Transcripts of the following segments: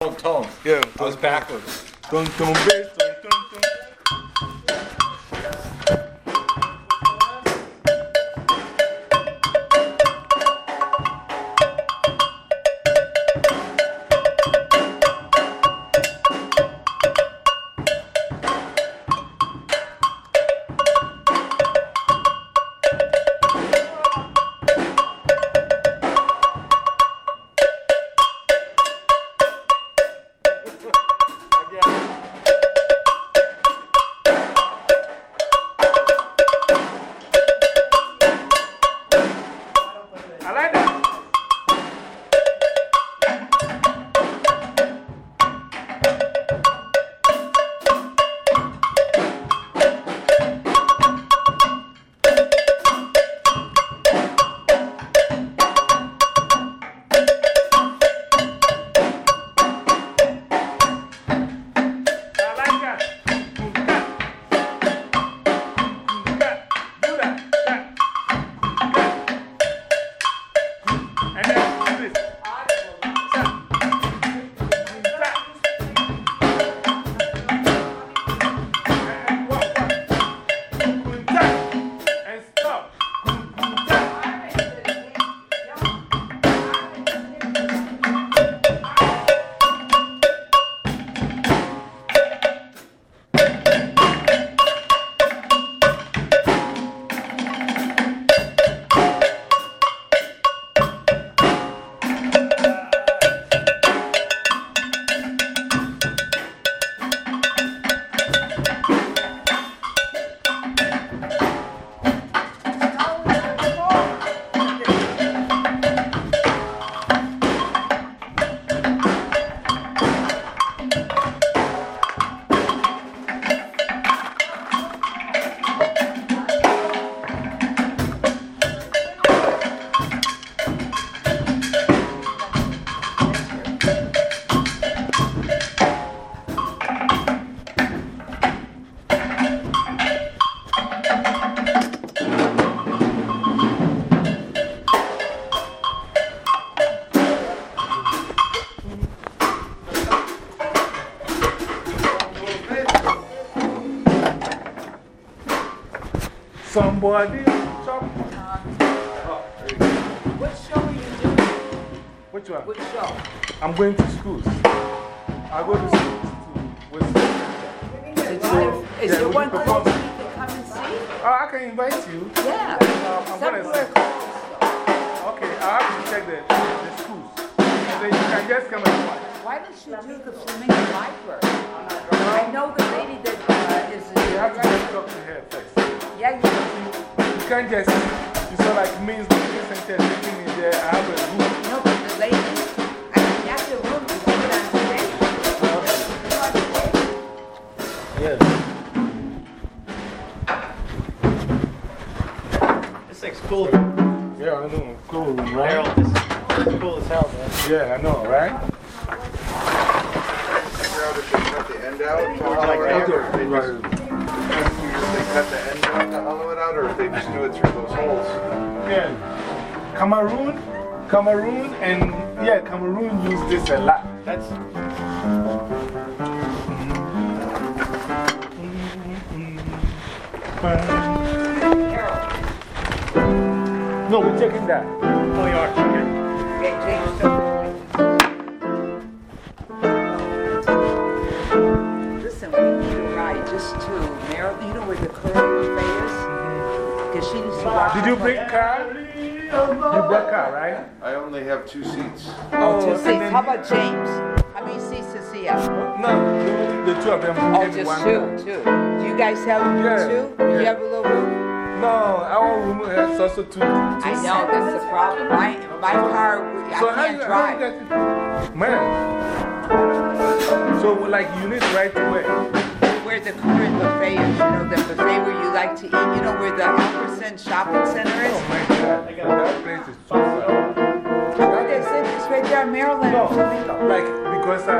Tone. Yeah. I was backwards. Dun, dun, Somebody just, if they cut the end out to hollow it out, or if they just do it through those holes. Yeah. Cameroon, Cameroon, and yeah, Cameroon use this a lot. That's. No, we're checking that. Oh, you are. Okay. To Maryland. You know where the current buffet is? Mm-hmm. Because she needs to walk. Did you bring car? You brought car, right? I only have two seats. Oh, oh two seats. How about James? How many seats does he have? No, the, the two of them. Oh, get just one two, car. two. Do you guys have room Yeah, too? Do you have a little room? No, our room has also two. two I know, that's the problem. My, my car, I So how can't you, how you drive. get it? Man. So, like, you need right to where? Where the current buffet is, you know, the buffet where you like to eat, you know, where the Albertson Shopping Center is? Oh, my God. That place is so. Oh, that's it. It's right there in Maryland, No, like, because uh,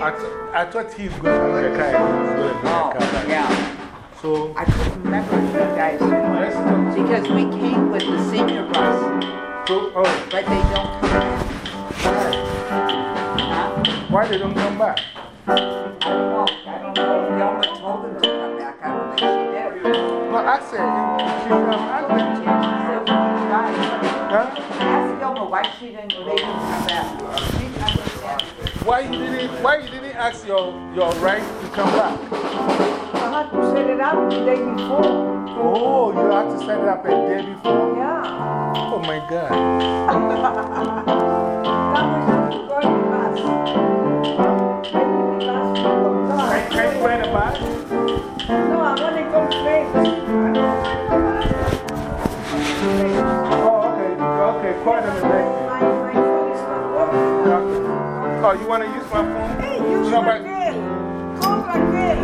I, I, I thought he's going to bring a car. Going to bring Oh, yeah. So, I couldn't remember if you guys, because we came with the senior bus, So, oh, but they don't come back. Huh? Why they don't come back? I don't. I don't know if Yelma told them to come back. I don't think she did. No, I said, she come, I think. She said we can try. Huh? Yelma why she didn't, come back. Why you didn't, why you didn't ask your, your right to come back? I had to set it up the day before. Oh, you have to set it up a day before? Yeah. Oh my God. That was just going bus. The will come. Can, can you ride a bike? No, I want to go. Oh, okay. Okay, call them My, and my phone is not working. Okay. Oh, you want to use my phone? Hey, use No, my but- bill. Call my bill.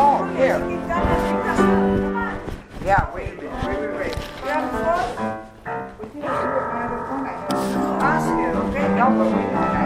Oh, here. Get done and pick us up. Come on. Yeah, wait a minute, wait, wait, wait. You have a phone? We didn't do it by the phone. Ask you, okay? No, but wait a minute,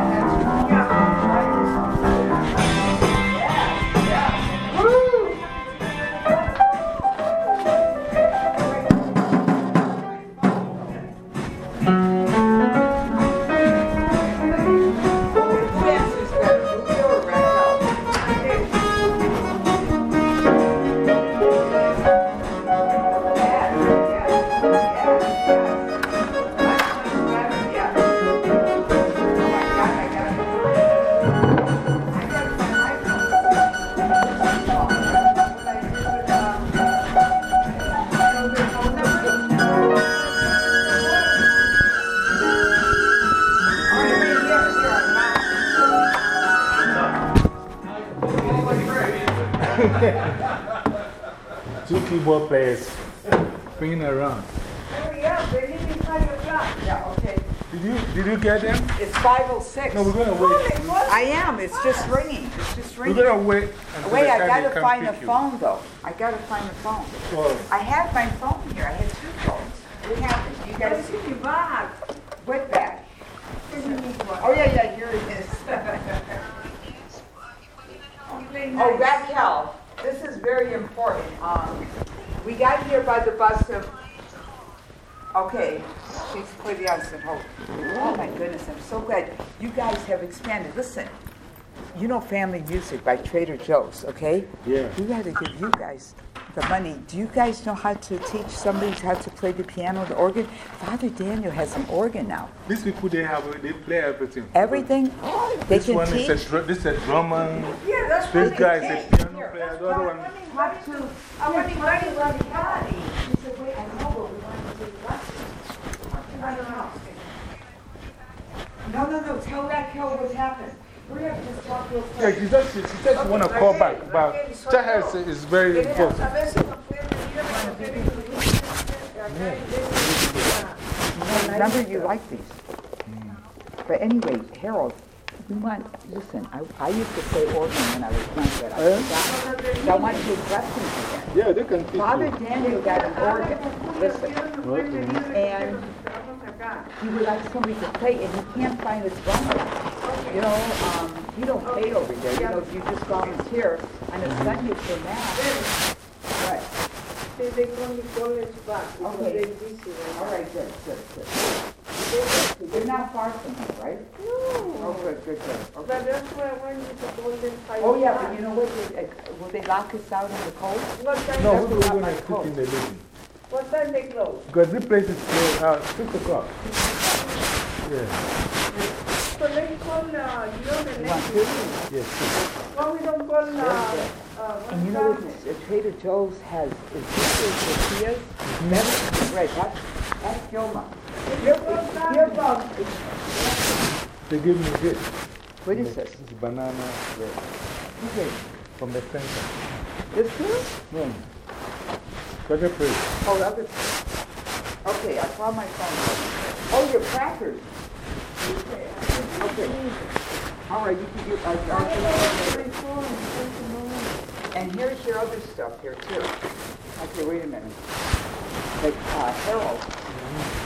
keyboard players spinning around. Hurry up, they need me five o'clock. Yeah, okay. Did you, did you get them? It's 5:06. No, we're going to wait. I am, it's just ringing, it's just ringing. We're going to wait Wait, I time gotta find the pick you. phone though. I gotta find the phone. I have my phone here, I had two phones. What happened? You I guys, see you back. what bag? Give me. Oh, yeah, yeah, here it is. Oh, nice. Raquel, this is very important. Um, we got here by the bus of, okay, she's pretty hold. Oh my goodness, I'm so glad you guys have expanded. Listen, you know Family Music by Trader Joe's, okay? Yeah. We gotta give you guys the money. Do you guys know how to teach somebody how to play the piano, the organ? Father Daniel has an organ now. these people, they have, they play everything. Everything they This can one teach. is a, dr- this is a drummer. Yeah, that's This what guy they is a say. piano player. The other one. Have to. I want to write it the body. She said, wait, I know, but we want to take. I don't know. No, no, no, tell that Raquel what happened. Yeah, she just, she said she want to call back, but tell her it's, very important. A veces no pueden venir a hacer el Remember, you like these. But anyway, Harold, we want, listen, I, I used to play organ when I was younger. I forgot. I want to take lessons again. Yeah, they can teach Father you. Daniel got an organ, listen, and he would like somebody to play, and he can't find his drummer. You know, um, he don't pay over there, you know, you just volunteer on a Sunday for mass. Right, They call me college back. because Okay. they're busy all right, good, good, good. They're not far from here, right? now. Oh, No. good, good, good, But that's why I want you to call them five Oh, yeah, o'clock. but you know what, they, uh, will they lock us out in the cold? What time, No, we're not going my to coat. in the living. What time they close? Because this place is closed at 6 o'clock. Yeah, So let's call, uh, you know the You want next, food? yes. why we don't call, uh, uh, And you know what, uh, Trader Joe's has, is this is tortillas? That's, right, that's, that's Gilma. Your, your mom, They give me this. what is this? It's is banana bread Okay, from the center. this too? No. Better place. Oh, other, okay, I found my phone. Oh, your crackers. Okay. All right, you can get, uh, I'll get it later. And here's your other stuff here too. Okay, wait a minute. Like, uh, Harold.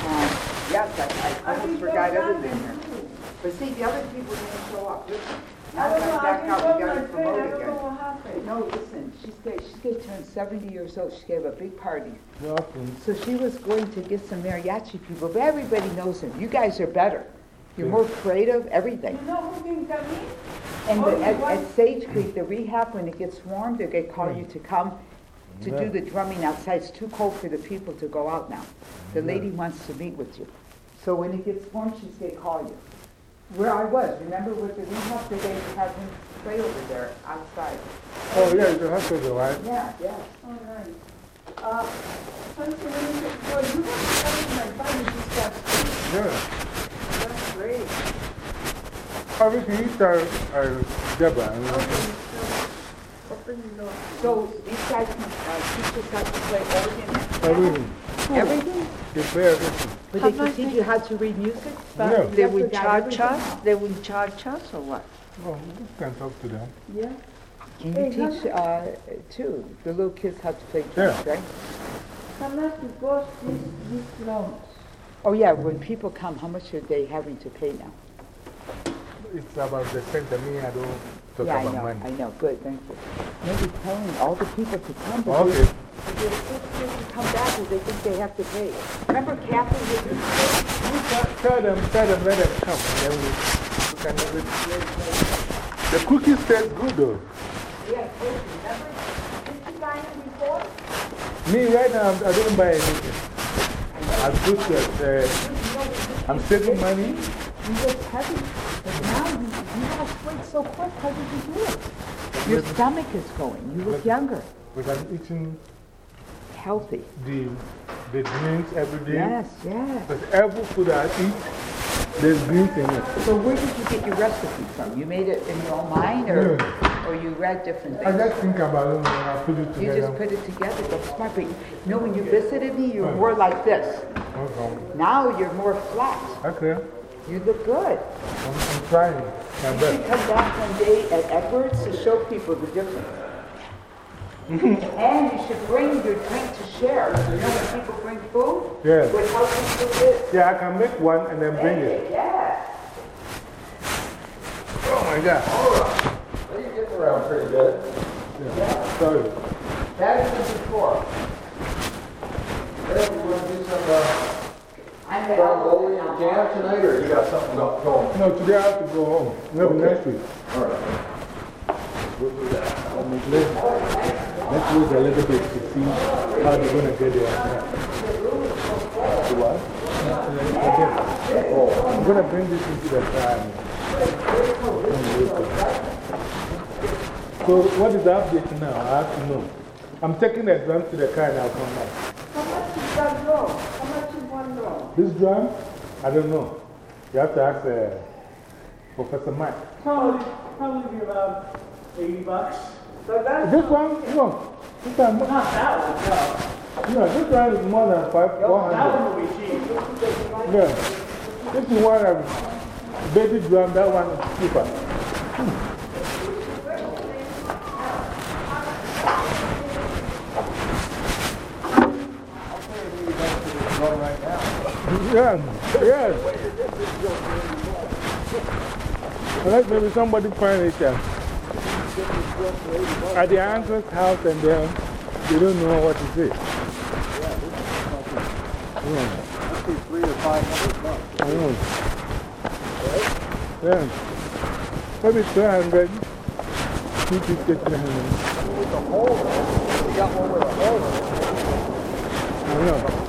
Um, yes, I, I almost forgot everything here. But see, the other people didn't show up. Listen, now I don't that know, I'm I back can out, call we gotta friend, promote again. No, listen, she's going, she's going to turn 70 years old. She gave a big party. Welcome. So she was going to get some mariachi people, but everybody knows him. You guys are better. You're more creative, everything. You know who can come in? And oh, the- at, at Sage Creek, the rehab, when it gets warm, they're going to call you to come to do the drumming outside. It's too cold for the people to go out now. The lady wants to meet with you. So when it gets warm, she's gonna call you. Where I was, remember with the rehab, they had him play over there outside. Oh, yeah, it's a hospital, right? Yeah, yeah. All right. Uh, Sunday, well, you have everything I find is just that. Yeah. That's great. Everything is uh, uh, Deborah. you know. Okay, so, open the door. So these guys can, uh, teach us how to play organ? Everything. Everything? They play everything. But they can teach you how to read music? Yeah. They Yes, will charge us? They will charge us or what? Oh, you can talk to them. Yeah. Can Hey, teach, uh, too, the little kids how to play drums, Yeah. right? How much it cost these, these loans? Oh, yeah, when people come, how much are they having to pay now? It's about the same to Me, I don't talk Yeah, I know, money. I know, good, thank you. Maybe telling all the people to come, but Okay. They, but they're so scared to come back because they think they have to pay. Remember Kathy was in You tell, them, tell them, let them come. Then we, we can The cookies taste good though. Yeah, remember? Did you buy them before? Me, right now, I didn't buy anything. I took it. Uh, I'm saving money. You look heavy, but now you, you lost weight so quick. How did you do it? Your stomach is going. You look younger, Because I'm eating healthy. the, the greens every day. Yes, yes. Because every food I eat, there's greens in it. So where did you get your recipe from? You made it in your own mind or, or you read different things? I just think about it and I put it together. You just put it together, that's smart. But you know, when you visited me, you were more like this. Okay. Now you're more flat. Okay. You look good. I'm, I'm trying my You should come back one day at Edwards to show people the difference. And you should bring your drink to share. You know when people bring food? Yeah. With healthy food is. Yeah, I can make one and then bring it. Yeah. Oh my God. All right. You're getting around pretty good. Yeah. Sorry. Better than before. Hey, you want to do some uh, I'm the Brown bowling and jam tonight, or you got something go- going? No, today I have to go home. Maybe next week. All right. We'll do that. I'll make Let's, let's wait a little bit to see how they're going to get there. Do what? I'm going to bring this into the car. So, what is the update now? I have to know. I'm taking the drum to the car and I'll come back. How much is that loan? How much is one loan? This drum? I don't know. You have to ask uh, Professor Mike. Probably, probably be about 80 bucks. So that's This one? No. This one, no, Not that one, no. this one is more than five, That 400. one will be cheap. Yeah. This is one of baby drum, that one is cheaper. Yeah, yes. Unless maybe somebody find it uh, at the uncle's house and then they don't know what to say. Yeah. three or five hundred bucks. I know. Right? Yeah. Maybe 200. 250, 300. With a hole, you got one with a hole. I know.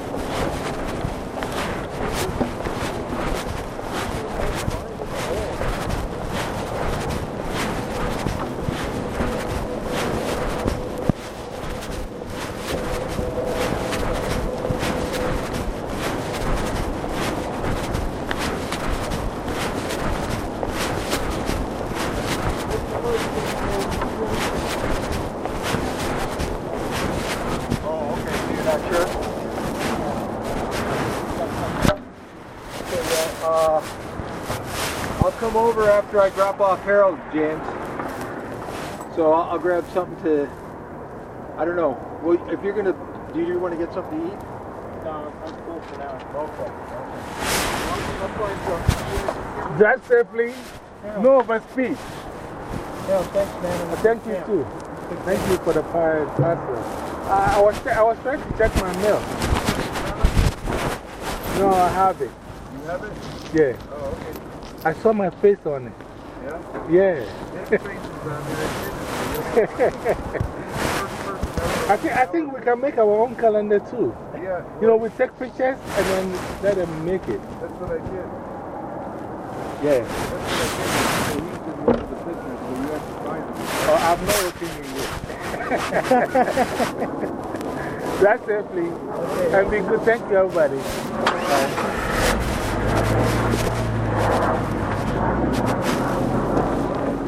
Okay, not sure? Okay, well, uh, I'll come over after I drop off Harold, James. So I'll, I'll grab something to, I don't know. Well, if you're gonna, do you want to get something to eat? No, I'm cool for now. Okay. I'll. Drive safely. No overspeed. No, thanks, man. Thank you too. Thank you for the pie parcel. Uh, I, was, I was trying to check my mail. No, I have it. You have it? Yeah. Oh, okay. I saw my face on it. Yeah? Yeah. Nick faces on there. I think, I think we can make our own calendar too. Yeah, You know, we take pictures and then let them make it. that's what I did. Yeah. That's what I did. So he did one of the pictures, so you have to find them. Oh, I'm not looking at you. That's safely. And be good. Thank you, everybody.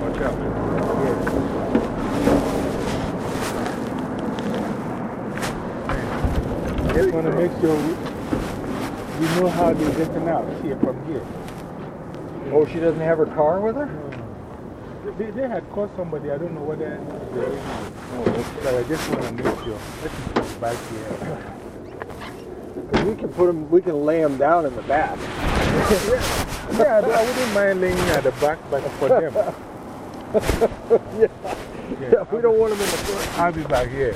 Watch out, man. Just want to make sure we, we know how they're getting out here from here. Oh, she doesn't have her car with her? They, they had called somebody, I don't know whether they oh, so I just want to make sure. Let's put back here. We can put them, we can lay them down in the back. Yeah, I, don't- I wouldn't mind laying at the back, but for them. yeah. yeah, we don't want them in the front. I'll be back here.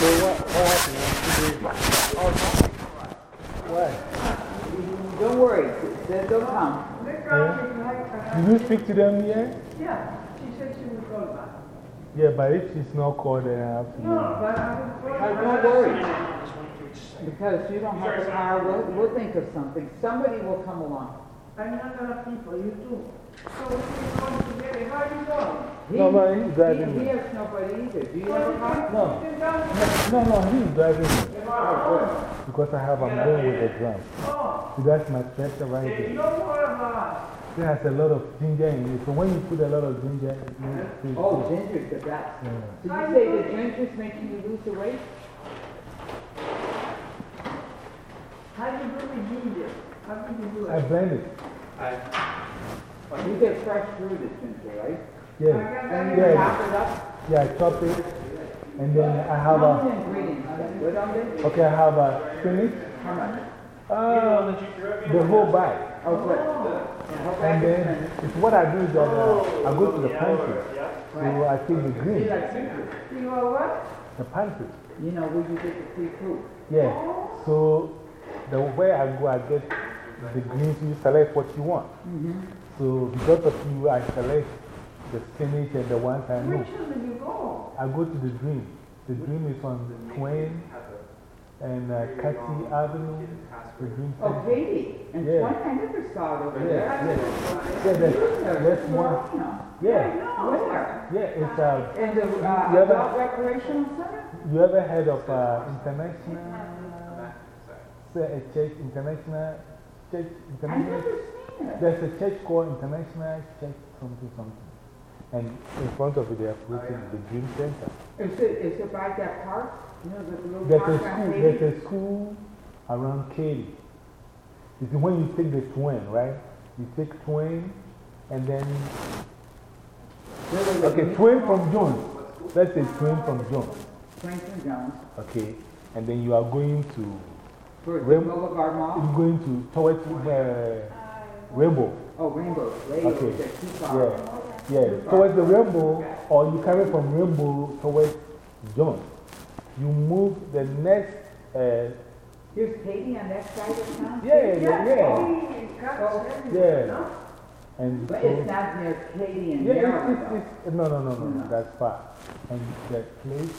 So what, what happened? What? Don't worry, they- they'll come. Did you speak to them yet? Yeah, she said she would call back. Yeah, but if she's not called, then I have to. No, but I will call back. Don't worry, because you don't have a car, we'll, we'll think of something. Somebody will come along. I'm not gonna people, you too. So we're going together, how are you going? He- No, but he's driving He me. he has nobody either. Do you have a car? No. No, no, he's driving me. Oh, because I have, I'm going with the drum. Oh, So that's my tractor right you there. don't worry about It has a lot of ginger in it. So when you put a lot of ginger, it makes it Oh, ginger is the best. Yeah. Did you say the ginger's making you lose the weight? How do you do the ginger? How do you do it? I blend it? blend it. You get fresh fruit at ginger, right? Yeah. And you Yeah. chop it up? Yeah, I chop it. And then I have How a, many ingredients? What on it? okay, I have a spinach. How much? Uh, the whole bag. Oh, good. Yeah, how And then is it? it's what I do is that uh, I go to the pantry. So I take the You green. You know what? the pantry. You know where you get the free fruit. Yeah. So the way I go, I get the greens, you select what you want. So because of you, I select the spinach and the ones I know. Which one do you go? I go to the dream. The dream is on Twain and uh, Katie Avenue. The dream Oh, center. Katie. And Yeah. one, I never saw it over Yeah, there. yeah. Yeah, that's, that's one. Corona. Yeah, Where? yeah, it's uh, In the uh, You ever- adult recreational center? you ever heard of uh, international, say a church, international church, I've international? never seen it. There's a church called International Church something something. And in front of it, they have put the Dream Center. Is it, is it by that park? Know, There's a school, there's a school around Katie. You see, when you take the twin, right? You take twin and then, okay, twin from Jones. Let's say twin from Jones. Franklin Jones, Okay. And then you are going to, Rim- Boulevard Mall? you're going to, towards uh, Rainbow. Oh, Rainbow, way Okay. over there, too far. Yeah, yeah. Towards the rainbow, or you carry from rainbow towards John. You move the next, uh, Here's Katie on that side of town? yeah, yeah, yeah. Got Oh, everything, Yeah. And But so- it's not near Katie and yeah, it's, it's, it's, no, no, no, no, No. that's far. And that place,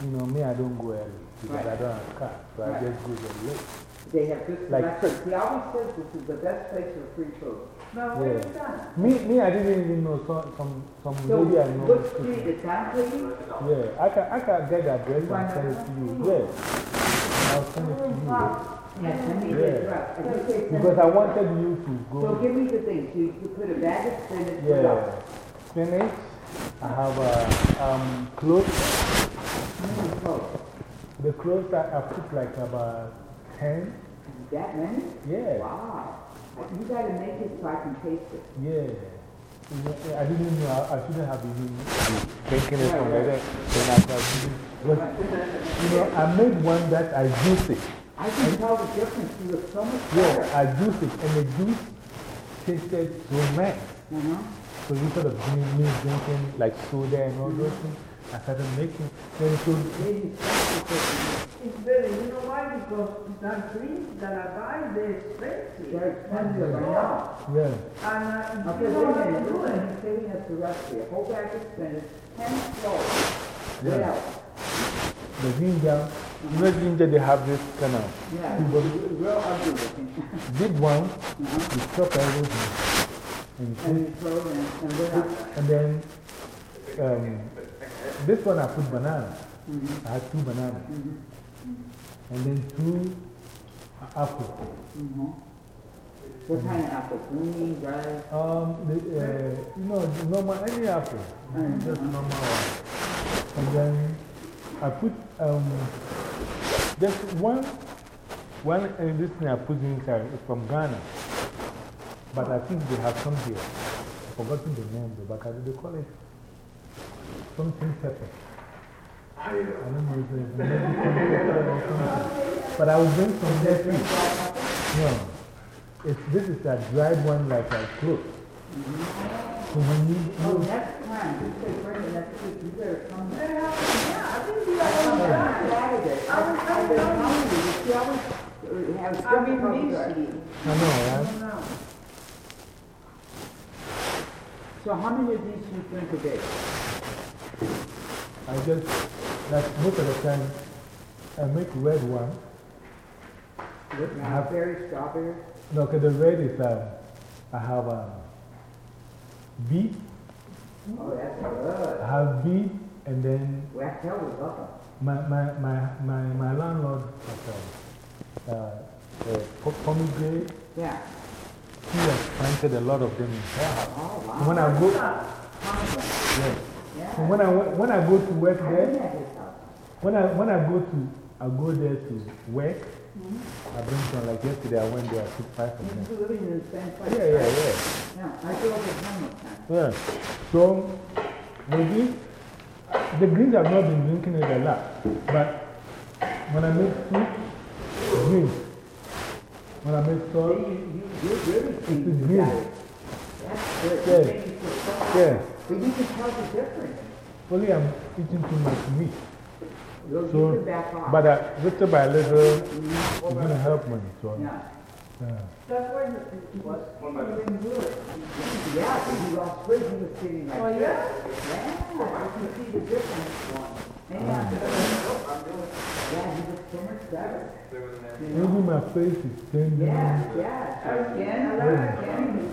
you know, me, I don't go early because Right. I don't have a car. So I just go there late. They have good Like- selection. He always says this is the best place for free food. Now, where is that? Me, me, I didn't even know some, some, some So, lady I know. what street is that, please? Yeah, I can, I can get the address and send it to you. Yeah. I'll send it to you. Yes, send me the Yeah. address. I just say send Because I wanted you to go. So give me the things. You, you put a bag of spinach. Yeah. Spinach. I have uh, um, clothes. How many clothes? The clothes that I put like about 10. That many? Yeah. Wow. You gotta make it so I can taste it. Yeah. I didn't know, I, I shouldn't have been taking it from that. Then I started you know, I made one that I juice it. I can tell the difference. You look so much Yeah. I juice it, and the juice tasted so nice. Uh-huh. So instead of drinking, me drinking like soda and all those things, I started making. Then so, Maybe it's It's better, you know why? Because that drinks that I buy, they're expensive. They're expensive, know. yeah. And uh, Okay, you know what a to minute, do this it. he's giving us the recipe, a whole bag of spinach, ten cloves. What Yeah. The ginger, you know, ginger, they have this kind of Yeah, But- real ugly looking. big one, you chop everything. And And put you throw it in, and what? And then um, this one I put banana. I had two bananas. And then two apples. Mhm. What kind of apple? Green, red? Um, the, uh, you know, normal, any apple. Just normal one. And then I put um, just one, one, and this thing I put inside is from Ghana. But I think they have some here. I've forgotten the name, but do they call it? Something pepper. I don't know if it's maybe some or. But I will bring some next week. No. It's, this is a dried one like I cook. So when you, Oh, you next time, you say bring it next week, you better come. Yeah, I think you I'm are. Saturday. I was I've telling you, you see, I always uh, I mean, from me there. see. I know, right? No. So how many of these do you drink a day? I just, like most of the time, I make red one. have- Berry, strawberry? No, okay, the red is, um, I have um, beet, Oh, that's good. I have beet, and then Well, tell you, love them. my, my, my, my, my landlord has uh, uh, pomegranate. Yeah. He has planted a lot of them in house. Oh, wow. when I go, Pomegranate. yeah. So when I, when I go to work there, when I, when I go to, I go there to work, I bring some, like yesterday I went there, I took five of them. Yeah, yeah, yeah. Yeah, I go over time. Yeah. So, maybe the greens have not been drinking it a lot. But when I make soup, greens. When I make See, sauce, you, you, you really think is you green. got it. That's good. Yeah. You make me feel so happy. yeah. But you can tell the difference. Only I'm eating too much meat. You'll So, you back off. but uh, little by little, it's going to help me. So, yeah. yeah. That's why it was even good. Yeah, but he lost weight. He was sitting like Oh, this. yeah? Yeah, I can see the difference. And yeah, yeah, he looks so much better. You know? My face is tender. Yeah, yeah. Again, I Yeah. again.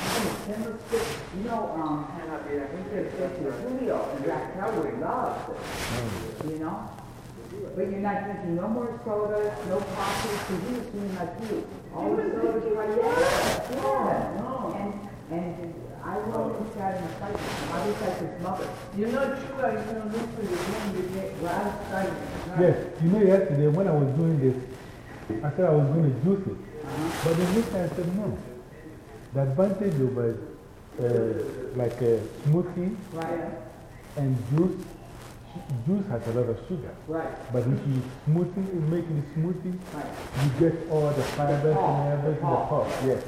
September sixth, you know, um, we just said to Julio, and Jack Cowboy loves it, you know? But you're not drinking no more sodas, no coffee, because was doing like you. All the sodas, you're like, yeah, yeah. And, and I know this guy in the fight, I was like his mother. You know, sugar is going to look for you you get last time. Yes, you know, yesterday when I was doing this, I said I was going to juice it. But the next time I said no. The advantage over uh, like a smoothie Right, and juice, juice has a lot of sugar. right, But if you smoothie, you make it smoothie, right. you get all the fibers pulp, and everything, the the pulp. Yes.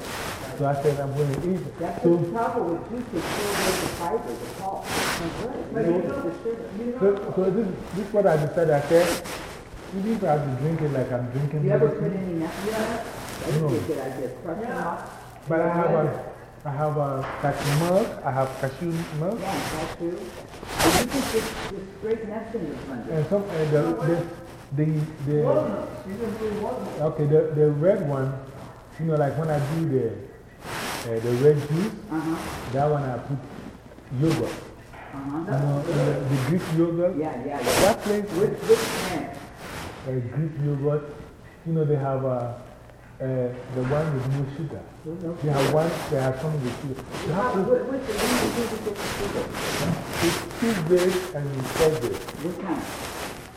So I said I'm going to eat it. That's So, the trouble with juice, it's still with the fiber, the pulp. But you know the sugar. so, so this, this is what I decided. I said, even if I have to drink it like I'm drinking You ever put any nuts in it? That a good idea, crush them up. but I have a, I have a cashew milk, I have cashew milk. Yeah, that's true. And you can just, just straight nuts in this. And some, and the, the, The, the, Walnuts, you can do walnuts. okay, the, the red one, you know, like when I do the, uh, the red juice, Uh-huh, that one I put yogurt. uh-huh. You know, the, the Greek yogurt. Yeah, yeah, yeah. That place, Which, which brand? Greek yogurt, you know, they have uh, uh, the one with no sugar. They have one, they have some with sugar. You have to, What, what's the, do the sugar? it's Tuesday and Thursday, What time?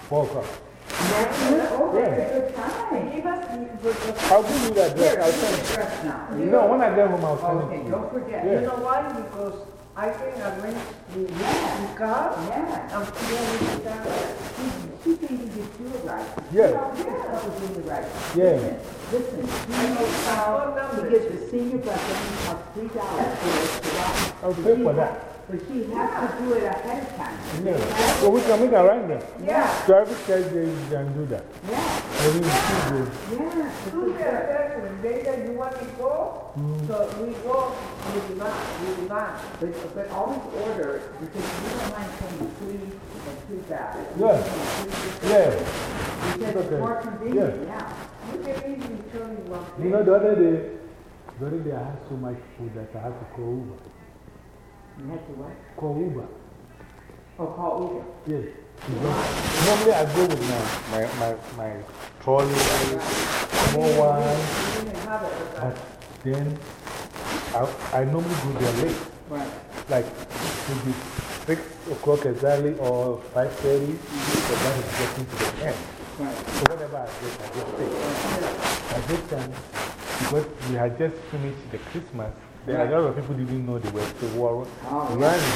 4 o'clock. Yeah. a good time. Give us the, the, the I'll give you that address. I'll send it. Dress now. No, when I get home, I'll send Okay, it to don't forget. Yeah. You know why? Because I can arrange the, the car Yeah. and together with the car. She can even get you a ride. Yeah. Yeah. Probably right. Yeah. Listen, you know how to get the senior bus, only costs three dollars for us to ride. Oh, for that. But she has to do it ahead of time. Yeah. So we can make arrangements. Yeah, So every Thursday you can do that. yeah, Every Tuesday. yeah. Tuesday and Thursday, they that you want to go, Mm. so we go with the van, with the van. But, but always order, because we don't mind paying three and two back. Yeah. Yeah. Because it's Okay. more convenient, yeah. You can easily turn in one You know, the other day, the other day I had so much food that I had to call Uber. You have to what? Call Uber. Oh, call Uber. Yes. Normally I go with my, my, my, my trolley, small one, You didn't have it, but then I, I normally go there late. Right. Like maybe 6 o'clock exactly or 5.30, but that is getting to the end. Right. So whenever I get, I just take. At this time, because we had just finished the Christmas, there are a lot of people didn't know they were still war Oh, running.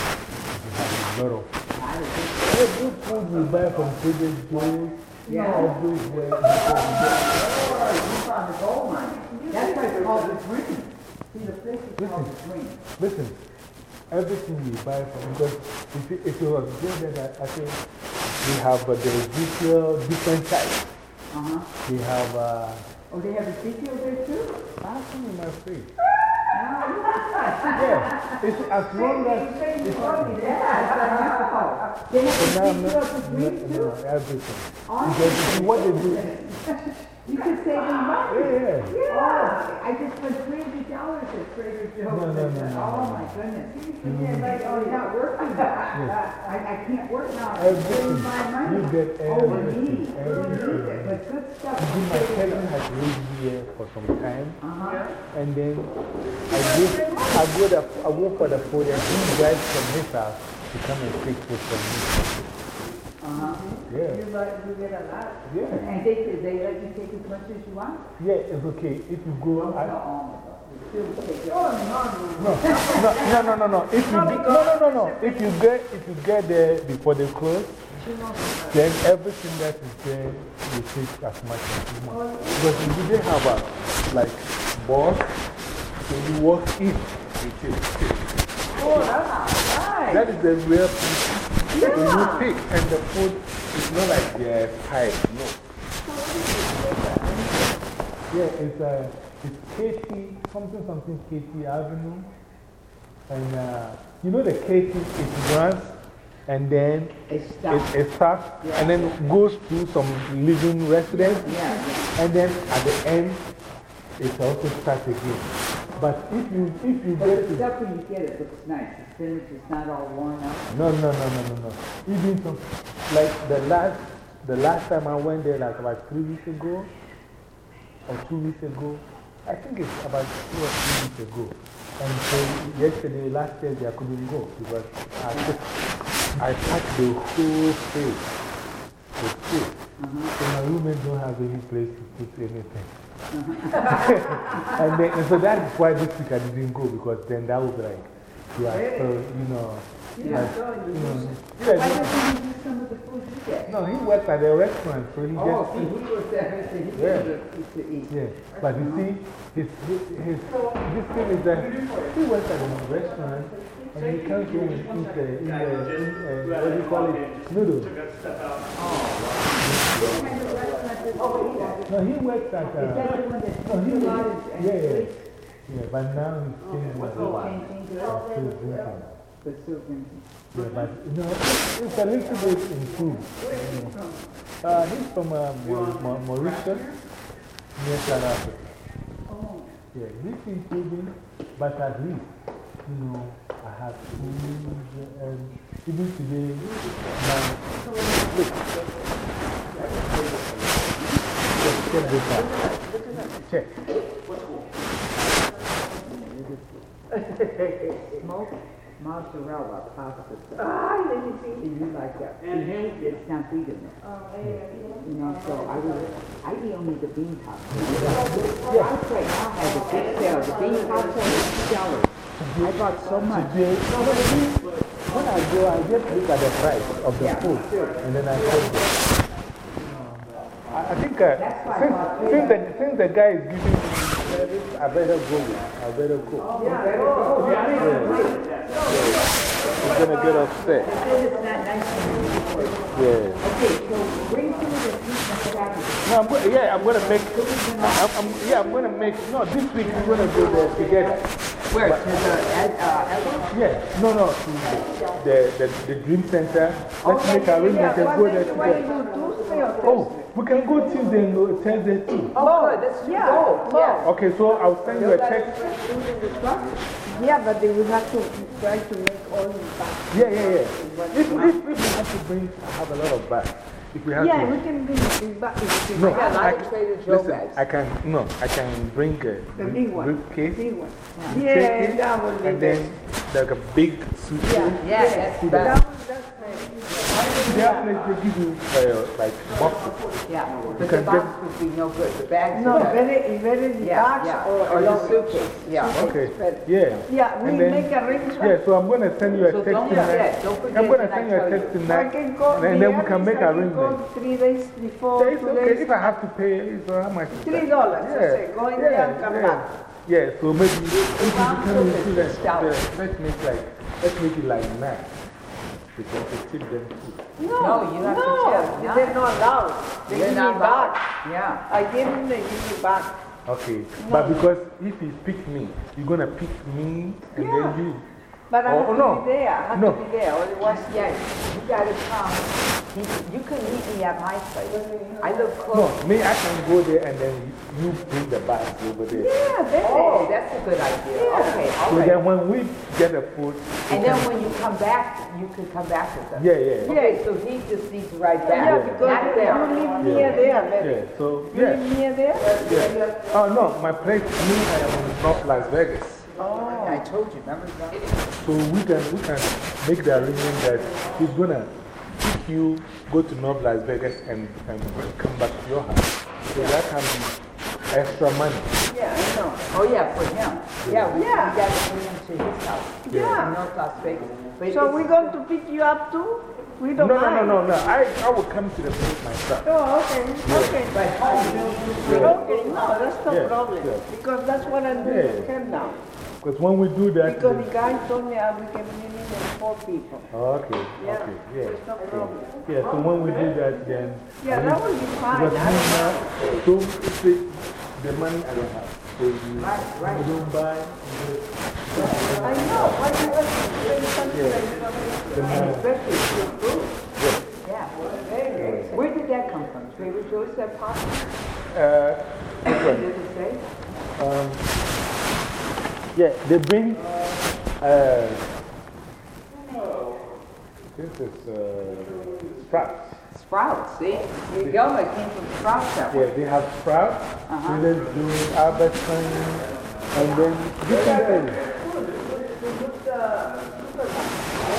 We had a lot of every food we buy from Trader Joe's, Yeah. everywhere. Oh, you found the gold mine. That's why it's called the dream. See, the place is called the dream. Listen, everything we buy from, because if it, if it was good, then I, I think we have uh, the Ezekiel different types. Uh-huh. We have, uh, Oh, they have Ezekiel there too? I think in my fridge. Yeah, it's as long as. It's, Yeah, They have no, no, Ezekiel the no, dream no, too? everything. Because what they do. You could save them money. Yeah, yeah. Yeah, I just spent three hundred dollars at Trader Joe's. No, no, no, Oh, my goodness. Yeah, like, oh, it's not working. I, I can't work now. I'm saving my money. You get Oh, we everything, we need it, but good stuff. You my cousin has lived here for some time. Uh-huh. And then I go, I go, the, I go for the food and he drives from his house to come and take food from me. Uh-huh. Yeah, you like, you get a lot. yeah. And they, they let you take as much as you want? Yeah, it's okay. If you go, I, No, oh my God. You still take it. Oh, no, no, no, no, no, no, no. If you, no, no, no, no. If you get, if you get there before they close, then everything that is there, you take as much as you want. Because if you didn't have a, like, boss, when you walk in, you take. Oh, that's right. That is the real food. When you pick, and the food is not like they're pipe, no. Yeah, it's, uh, it's Katie, something, something Katie Avenue. And uh, you know the Katie, it runs and then it, it starts and then goes to some living residents. Yeah, yeah. And then at the end, it also starts again. But if you, if you But get the to stuff when you get it looks nice. The finished, is not all worn out. No, no, no, no, no, no. Even some, like the last, the last time I went there, like about three weeks ago, or two weeks ago, I think it's about two or three weeks ago. And so yesterday, last Thursday, I couldn't go because I, took, I packed the whole place with food. So my roommates don't have any place to put anything. and, then, and so that is why this week I didn't go because then that would be like, you are so, you know. Yeah. like, you know Why doesn't he use some of the food you get? no, he works at a restaurant, so he Oh, just see, he eats. was there, so he Yeah. gets to eat. Yeah, but you see, his, his, his, this thing is that he works at a restaurant and he comes home and eats uh, in the, in, uh, what do you call it, noodles. No, he works at, that uh, no, he a lot works, yeah, yeah. Yeah, but now he's changing the Same thing, good? he's drinking. but still drinking. Yeah, but you know, it's a little bit improved. Uh, he's from uh, Mau- Mau- Mauritius, near South Africa. Oh. Yeah, he's improving, but at least, you know, I have food and even today, my. Look. Check, this out. Check. Smoked mozzarella pasta. Me see. Do you like that? And It's not vegan. Oh, yeah, You know, so I would, I eat only the bean pasta. Outside now has a big sale. The bean pasta is two dollars. I bought so much. Today, when I go, I just look at the price of the Yeah, food sure. and then I tell them. I, I think uh, That's why I since, since, the, since the guy is giving me service, I better go I better go. He's going to get upset. Not nice to me. Yeah. Okay, so bring food and eat my. No, I'm go yeah, I'm going to make, I'm, I'm, yeah, I'm going to make, no, this week we're going to go there together. Where? To the, uh, Yeah, no, no, to the, the, the Dream Center. Let's make arrangements and go there together. you do, Tuesday or Oh, we can go Tuesday and Thursday too. Oh, good, that's Yeah, gold, yeah. Okay, so I'll send you a text. Food in the truck? Yeah, but they will have to try to make all the bags. Yeah, yeah, yeah. If, if, if we have to bring, I have a lot of bags. If we have Yeah, to. we can bring it back. No, I got a lot I, of Trader Joe listen, bags. I can, no, I can bring a The big one. briefcase. Big one. you Yeah, that And then, like a big suitcase. Yeah, Yeah, that's That best. one, that's nice. They have like, they give you uh, like boxes. Yeah, but the box would be no good, the bags No, are better. very, very Yeah, large yeah, or, or the long. suitcase, yeah. Okay, yeah. Yeah, we And then- make arrangements. Yeah, so I'm going to send you a So text don't tonight. forget, don't forget I'm going to that I send you a text you. I tonight. can go. And then we can make others, I can arrangements. go Three days before, Yeah, it's okay. days. If I have to pay, it's how much? Three dollars, Yeah, I go in yeah, there and come yeah. back. Yeah, so maybe if you pounds come of into it that, is stout. yeah, let's make like, let's make it like nine. Because they tip them too. No, No, you have to no, tell, yeah. they're not allowed. They They're give me not back. Yeah. I give him, they give me back. Okay, but because if he pick me, you're going to pick me and Yeah. then you. But I Oh, have to no. be there, I have No. to be there, otherwise, Yeah, you gotta come. You you can meet me at my place. I live No, close. me, I can go there and then you bring the bags over there. yeah, there. Oh, that's a good idea. Okay, all So right. then when we get the food, And then when you come back, you can come back with us. yeah, yeah. Okay, so he just needs to ride back. Yeah, because Not you live near there, baby. Yeah, so, You yeah. live near there? Yeah. Oh, no, my place, me, I am in North Las Vegas. I told you, remember that? So we can, we can make the arrangement that he's going to pick you, go to North Las Vegas, and, and come back to your house. So that can be extra money. Yeah, I know. Oh, yeah, for him. Yeah, we, we Yeah. gotta bring him to his house. Yeah. In North Las Vegas. But So we're going to pick you up too? We don't no, no, mind. no, no. I, I will come to the place myself. Oh, okay, okay. But home, Okay, no, that's no Yeah, problem. Because that's what I'm doing Yeah. with him now. Because when we do that, Because the guy told me I we can limit in four people. Oh, okay, Yeah, okay, yeah. there's no problem. Yeah, so when we do that, then. Yeah, that will be fine. Because I don't now, so if the money I don't have. So you, you don't buy, you just, I know, why do you have to something like that? the money. especially good food. Yeah. Where did that come from? Trader Joe's, pot? Uh, Did it say? um, yeah, they bring, uh, this is uh, sprouts. Sprouts, see? Your Yoma came from Sprouts that way. Yeah, they have sprouts, Uh-huh. they just do Albertson, and then different things.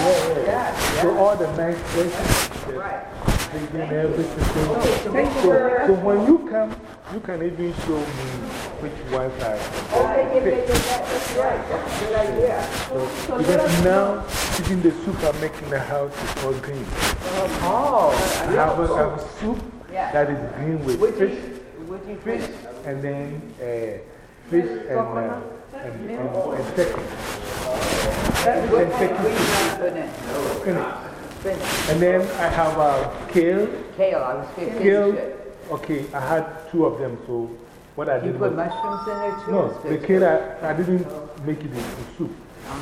Yeah, yeah. So all the nice places, Right. Bring everything. So, so, so when you come, you can even show me which. Okay, yeah, yeah, yeah, that's right. That's a good idea. So, because now, even the soup I make in the house is all green. Oh, I have a, I have a soup Yeah. that is green with Would fish, you, fish, and then uh, fish and, uh, and, and, and chicken. Fish What and kind of chicken greens you put in? spinach. Spinach. And then I have uh, kale. Kale, I was thinking Kale, shit. okay, I had two of them, so what I You did put was. mushrooms in there too? No, the kale, I, I didn't make it into soup.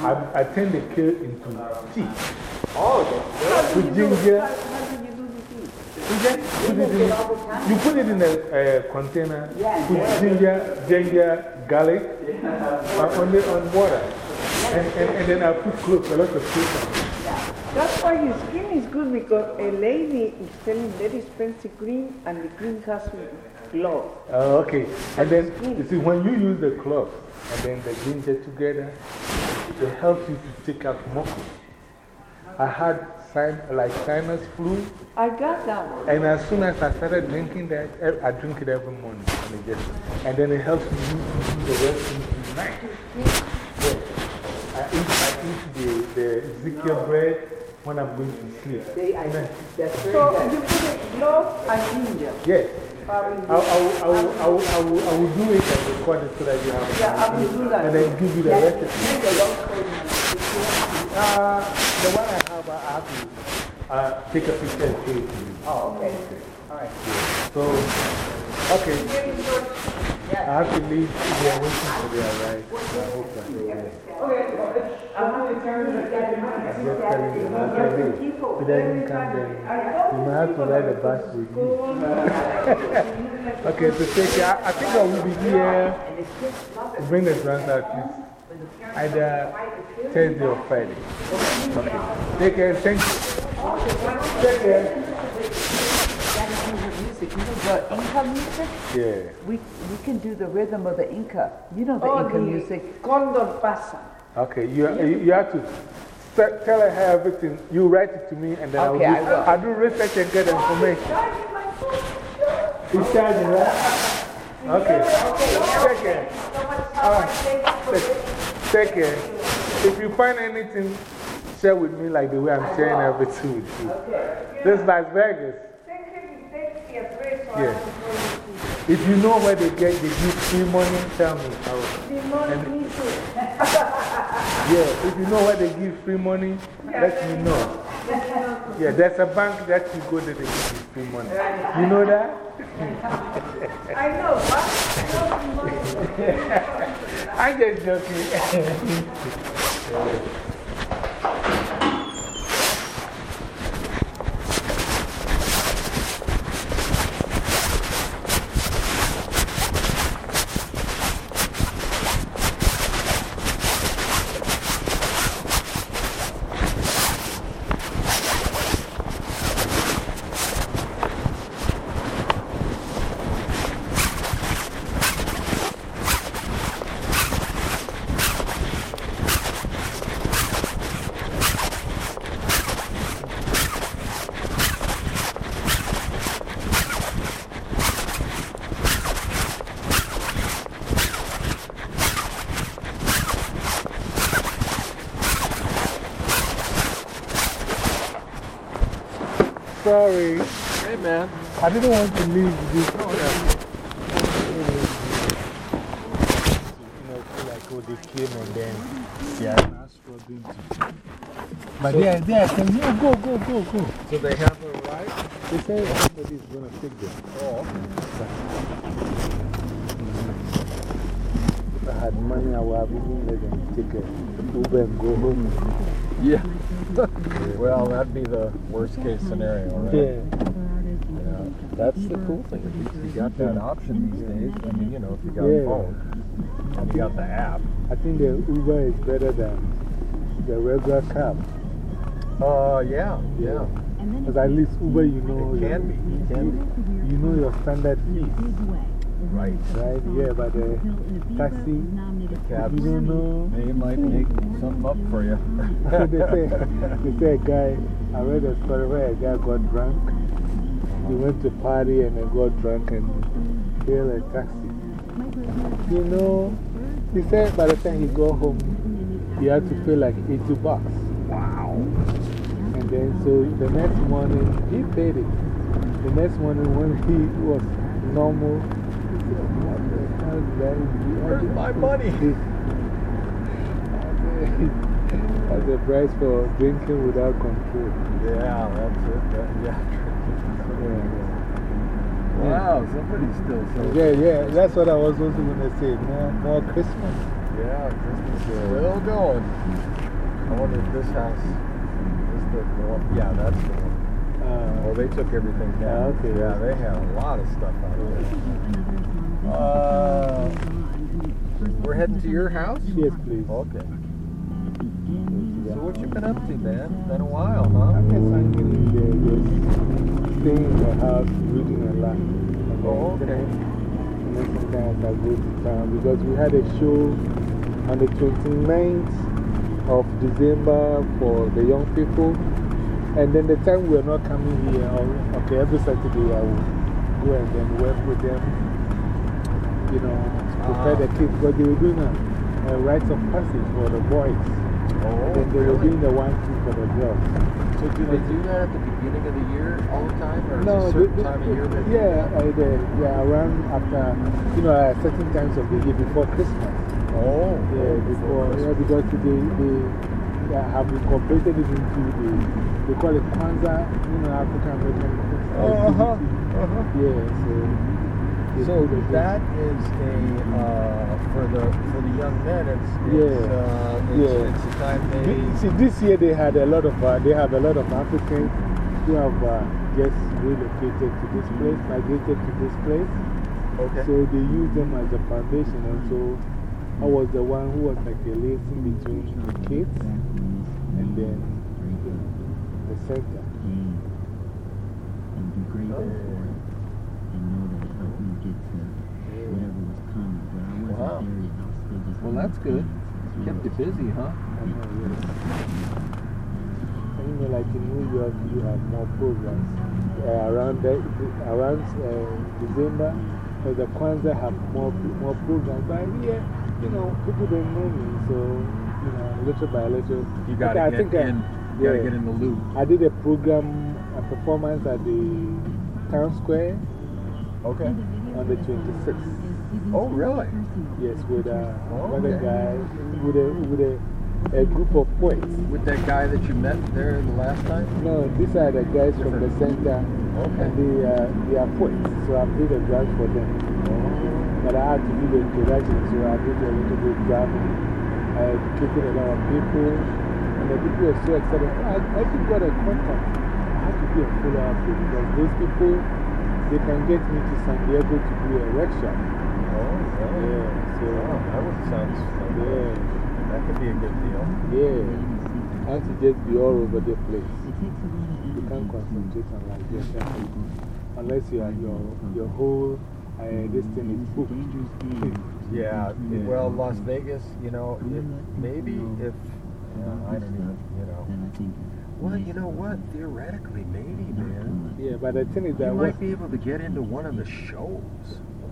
I, I turn the kale into tea. Oh, that's With ginger. How do you do the tea? You put it in, you put it in a uh, container, Yeah, put yeah. ginger, ginger, garlic on, the, on water. And, and, and then I put cloves, a lot of cloves on it. That's why your skin is good because a lady is selling very expensive cream and the cream has glow. Oh, okay. And then, you see, when you use the cloves and then the ginger together, it helps you to take out mucus. I had sin like sinus flu, I got that one. and as soon as I started drinking that, I drink it every morning. And, it just, and then it helps me use the restroom tonight. Yeah. I eat, I eat the, the Ezekiel bread when I'm going to sleep. See, I, And then- that's very So good. you put it glove and ginger. Yes. I I, will I, will- I, will- I, will- I, will, do it and record it so that you have it. Yeah, I will do that. And then give you the recipe. Make a long. Uh, the one I have, I have to uh, take a picture and show it to you. Oh, okay. All right. So, okay. I have to leave. They are waiting for their ride. I hope that they will. I'm going to turn it again. I'm just telling them, okay, hey, it doesn't come, then you might have to ride the bus with me. okay, so take care. I, I think I will be here to bring the to either Thursday or Friday. Okay. Take care. Thank you. Take care. That is your music. You know the Inca music? Yeah. We, we can do the rhythm of the Inca. You know the Oh, Inca the music. Condor pasa. Okay, you, you, you have to te- tell her everything. You write it to me and then Okay, I'll, I do, will. I'll do research and get information. He's charging, right? Okay. Take care. All right. Take, take care. If you find anything, share with me like the way I'm sharing everything with you. This is Las Vegas. Yeah. If you know where they get, they give free money, tell me. I will- and- yeah, if you know where they give free money, let me know. Yeah, there's a bank that you go there, they give you free money. You know that? I know, huh? I'm just joking. Sorry. Hey, man. I didn't want to leave this. You know, like, oh, they came and then they are now struggling to. But they are, they are saying, yeah, go, go, go, go. So they have a ride? They say somebody's going to take them. Oh, If I had money, I would have even let them take a Uber and go home. yeah. well, that'd be the worst case scenario, right? Yeah. Yeah. That's the cool thing. At least you got that option these days. I mean, you know, if you got Yeah. a phone and you got the app. I think the Uber is better than the regular cab. Uh, yeah, yeah. Because at least Uber, you know, It can be. It can be. you know your standard fees, Right. right? Yeah, but the taxi, the cab, you don't know. they might make something up for you. So they say, they say a guy, I read a story where a guy got drunk. He went to party and then got drunk and hailed a taxi. You know, he said by the time he got home, he had to pay like 80 bucks. wow. And then, so the next morning, he paid it. The next morning, when he was normal, he said, What the hell did I do? Where's my money? That's the price for drinking without control. Yeah, that's it. That, yeah. Yeah, Wow, somebody's still so. yeah, yeah, that's what I was also going to say. More, more Christmas. Yeah, Christmas is still going. I wonder if this house is the one. Yeah, that's the one. Uh, Oh, they took everything down. Yeah, okay. Yeah, they had a lot of stuff out there. Uh, we're heading to your house? yes, please. Okay. So what you been up to, man? Been a while, huh? I guess I'm getting there, just staying in the house, reading a lot. And Oh, okay. And then sometimes I go to town because we had a show on the 29th of December for the young people. And then the time we're not coming here, okay, every Saturday I will go and then work with them, you know, to prepare the ah. kids. But they were doing a, a rites of passage for the boys. Oh, And then they were really? doing the one, two for the girls. So do they do that at the beginning of the year all the time? Or is No, it a certain the- time of year that yeah, uh, the, yeah, around after, you know, at certain times of the year before Christmas. Oh, Yeah, oh, before, yeah, because they, they yeah, have incorporated it into the, they call it Kwanzaa, you know, African American Oh, uh-huh, uh-huh. Yeah, so. They So that is a, uh, for the, for the young men, it's, it's, Yeah. uh, it's, Yeah. it's a time they, Thi- See, this year they had a lot of, uh, they have a lot of Africans who have uh, just relocated to this place, migrated to this place. okay. So they use them as a foundation. And so I was the one who was like a liaison between the kids and then the, the center. and be grateful for it and know that it helped me get to whatever was coming. But I wasn't Wow. there yet. I was still just Well, that's good. Kept you busy, huh? I know, yes. And you know, like in New York, you have more programs. Uh, around, the, around uh, December, uh, the Kwanzaa have more, more programs. But here, you know, people don't know me. So, you know, little by little. You gotta I get think I- in, you gotta get in the loop. I did a program, a performance at the town square Okay. on the 26th. Oh, really? Yes, with, uh, Oh, with a okay. guy, with, a, with a, a group of poets. With that guy that you met there the last time? No, these are the guys from the center, Okay. and they, uh, they are poets, so I played a draft for them. But I had to do the introduction, so I did a little bit of draft. I educated a lot of people, and the people were so excited. I, I just got a contact. I had to do a follow up because those people, they can get me to San Diego to do a workshop. Oh, really? Yeah, so, Wow, that would sound, yeah, that could be a good deal. yeah. I have to just be all over the place. You can't concentrate on like this unless you are, your, your whole uh, this thing is booked. Yeah, well, Las Vegas, you know, if, maybe if, yeah, I don't even, you know. Then I think Well, you know what? Theoretically, maybe, man. Yeah, but the thing is You that what, might be able to get into one of the shows.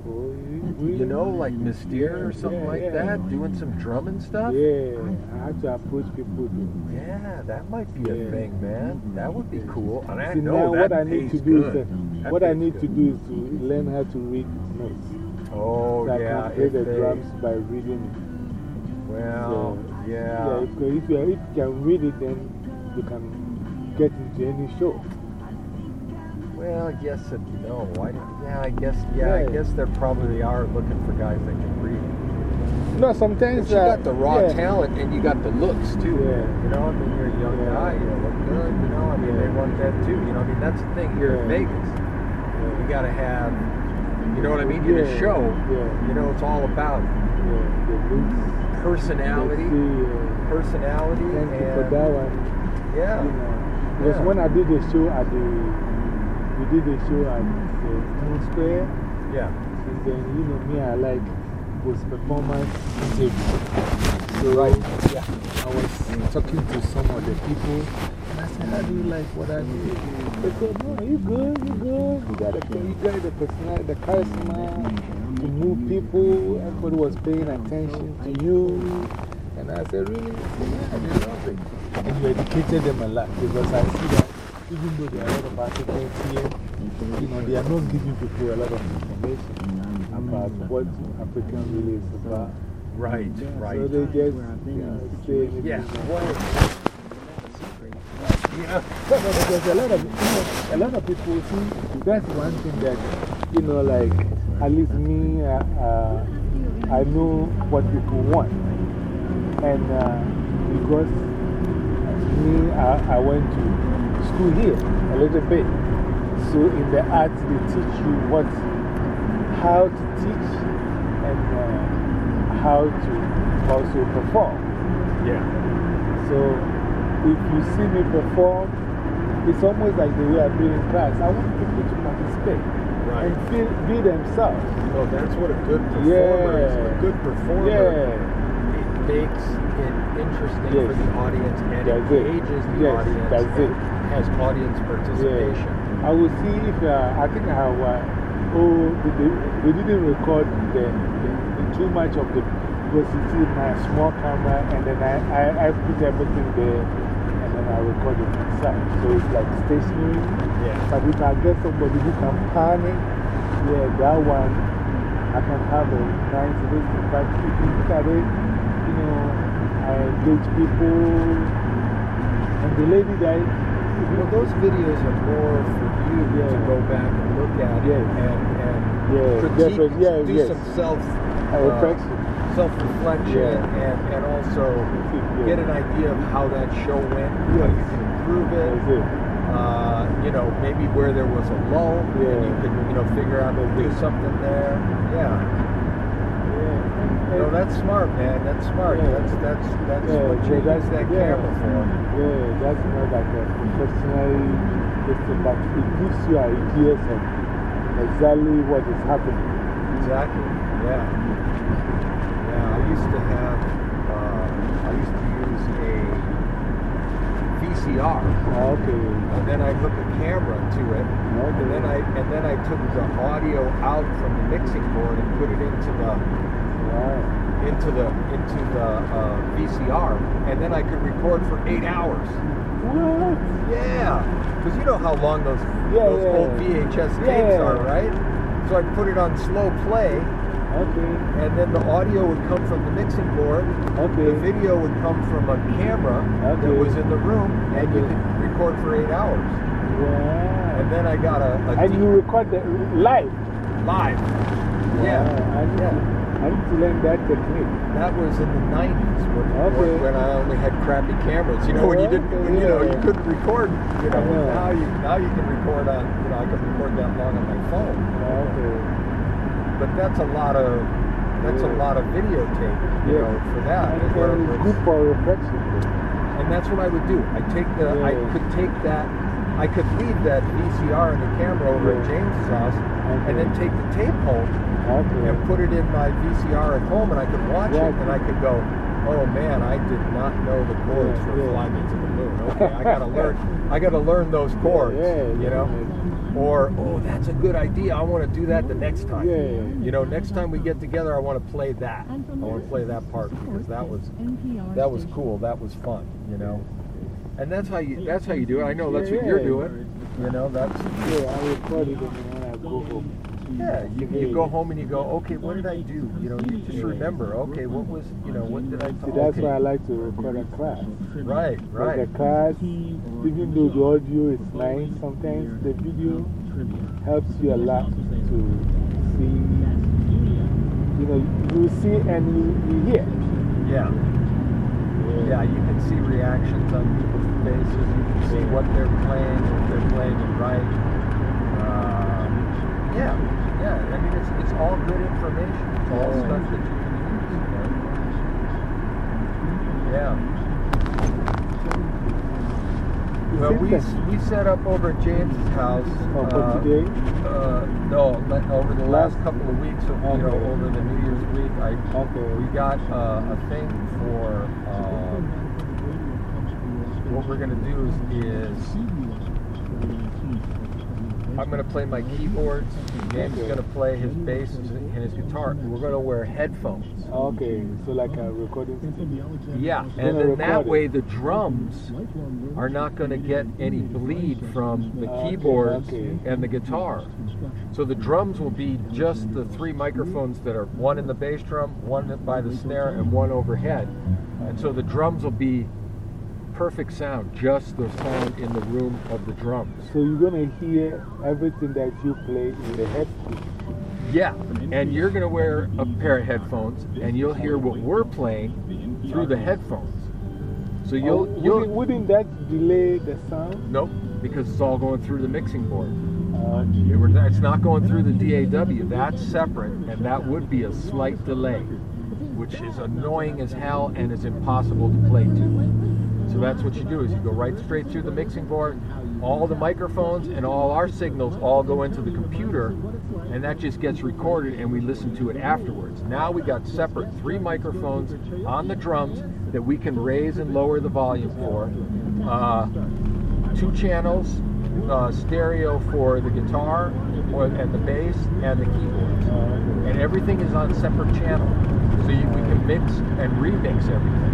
You, know, like Mystere or something Yeah, like yeah. that, doing some drumming stuff. Yeah, I to approach people. To, Yeah, that might be a Yeah. thing, man. That would be cool. And I See, know now that what I need to do uh, good. is, That what I need to do is to learn how to read notes. Oh, so I yeah. can play the they- drums by reading it. Well, So, yeah. if, if, you, if you can read it, then you can get into any show. Well, yes and no. I, yeah, I guess, yeah, I Yeah. guess they probably are looking for guys that can read. No, sometimes. But you uh, got the raw yeah. talent and you got the looks too. Yeah. You know, I mean, you're a young Yeah. guy, you look good, you know, I mean, they Yeah. want that too. You know, I mean, that's the thing here in Yeah. Vegas. You got to have, you know what I mean? In a Yeah. show, Yeah. you know, it's all about Yeah, the looks. personality, the uh, personality, Thank you and for that one. yeah. You know, because Yeah. when I did the show at the, did the show at the Town Square, Yeah. and then, you know, me, I like post performance interview. So, Right. yeah, I was talking to some of the people, and I said, How do you like what I did? They said, No, you good, you good. You got, a, you got the personality, the charisma to move people. Everybody was paying attention to you. And I said, Really? Yeah, they love it. And you educated them a lot because I see that even though there are a lot of Africans here, you know, they are not giving people a lot of information about what African really is about. Right, right. So they just you know, say anything. Yeah. Yeah. No, because a lot of, you know, a lot of people see that's one thing that, you know, like at least me, uh, uh, I know what people want. And uh, because me, I, I went to school here a little bit. So in the arts, they teach you what, how to teach and uh, how to also perform. Yeah. So if you see me perform, it's almost like the way I do in class. I want people to participate Right. and feel, be themselves. Well, that's what a good performer is. A good performer Yeah. it makes it interesting Yes. for the audience and That's it. engages the Yes, audience. that's it. Has audience participation. I will see if uh, I think I have, uh, oh, they, they, they didn't record the, the, the too much of the, because you see my small camera and then I, I, I put everything there and then I record it inside. So it's like stationary. Yeah. But if I get somebody who can pan it, yeah, that one, I can have a nice listen. But if you look at it, you know, I engage people. And the lady that, Well, those videos are more for you to Yeah. go back and look at Yes. and, and Yeah, critique, do yes. some self, a reflection. self reflection Yeah. and, and also Yeah. get an idea of how that show went, how Yes. you can improve it. It. Uh, you know, maybe where there was a lull, and you could, you know, figure out to do something there. Yeah. No, that's smart, man. That's smart. Yeah. That's that's that's Yeah, what you that's- use that yeah. camera for. Yeah, that's not like a professional thing, but it gives you ideas of exactly what is happening. Exactly. Yeah. Yeah. I used to have. Uh, I used to use a VCR, Okay. and then I hook a camera to it, Okay. and then I and then I took the audio out from the mixing board and put it into the Into the into the uh, VCR, and then I could record for eight hours. What? Yeah, because you know how long those Yeah, those yeah. old VHS tapes Yeah. are, right? So I put it on slow play, Okay. and then the audio would come from the mixing board. Okay. The video would come from a camera that was in the room, and you could record for eight hours. Wow. And then I got a, a And you record the live? live. Yeah. Wow. I Yeah. I need to learn that technique. That was in the 90s when, Okay. when, when I only had crappy cameras. You know, when you didn't, when, you know, you couldn't record. You know, know. now you now you can record on. You know, I can record that long on my phone. You Okay. But that's a lot of that's a lot of videotape. You Yeah. know, for that. And where it it's was- good for reflection. and that's what I would do. I take the I could take that. I could leave that VCR and the camera over at. James's house, Okay. and then take the tape home Okay. and put it in my VCR at home, and I could watch it, and I could go, "Oh man, I did not know the chords Yeah, for yeah. "Fly Me to the Moon." Okay, I gotta learn. I gotta learn those chords. Yeah, you know. Or oh, that's a good idea. I want to do that the next time. Yeah. You know, next time we get together, I want to play that. I want to play that part because that was that was cool. That was fun. You know. And that's how you that's how you do it. I know that's what you're doing. You know, that's Yeah, I recorded it go home. yeah, you, you go home and you go, okay, what did I do? You know, you just remember, okay, what was, you know, what did I See, talk that's okay. why I like to record a class. Right, Because right. The class, even though the audio is nice, sometimes the video helps you a lot to see. You know, you see and you, you hear. Yeah. Yeah, you can see reactions on people's faces. You can see what they're playing, if they're playing it right. Um, yeah, yeah. I mean, it's, it's all good information. It's all Yeah. stuff that you can use. You know? Yeah. Well, we, we set up over at James's house. Oh, for today? Uh, no, over the last couple of weeks, you know, over the New Year's week, I Okay. we got uh, a thing for um, what we're gonna do is, is I'm gonna play my keyboards. James is gonna play his bass and his guitar. We're gonna wear headphones. Okay, so like a recording. Yeah, and then that it. way the drums are not going to get any bleed from the Okay, keyboards okay. and the guitar. So the drums will be just the three microphones that are one in the bass drum, one by the snare, and one overhead. And so the drums will be perfect sound, just the sound in the room of the drums. So you're going to hear everything that you play in the headset. Yeah, and you're going to wear a pair of headphones, and you'll hear what we're playing through the headphones. So Oh, you'll, you'll wouldn't that delay the sound? nope, because it's all going through the mixing board. Uh, It's not going through the DAW. That's separate, and that would be a slight delay, which is annoying as hell and is impossible to play to. So that's what you do: is you go right straight through the mixing board. All the microphones and all our signals all go into the computer, and that just gets recorded, and we listen to it afterwards. Now we got separate three microphones on the drums that we can raise and lower the volume for. Uh, two channels, uh, stereo for the guitar and the bass and the keyboards. And everything is on separate channels. So you, we can mix and remix everything.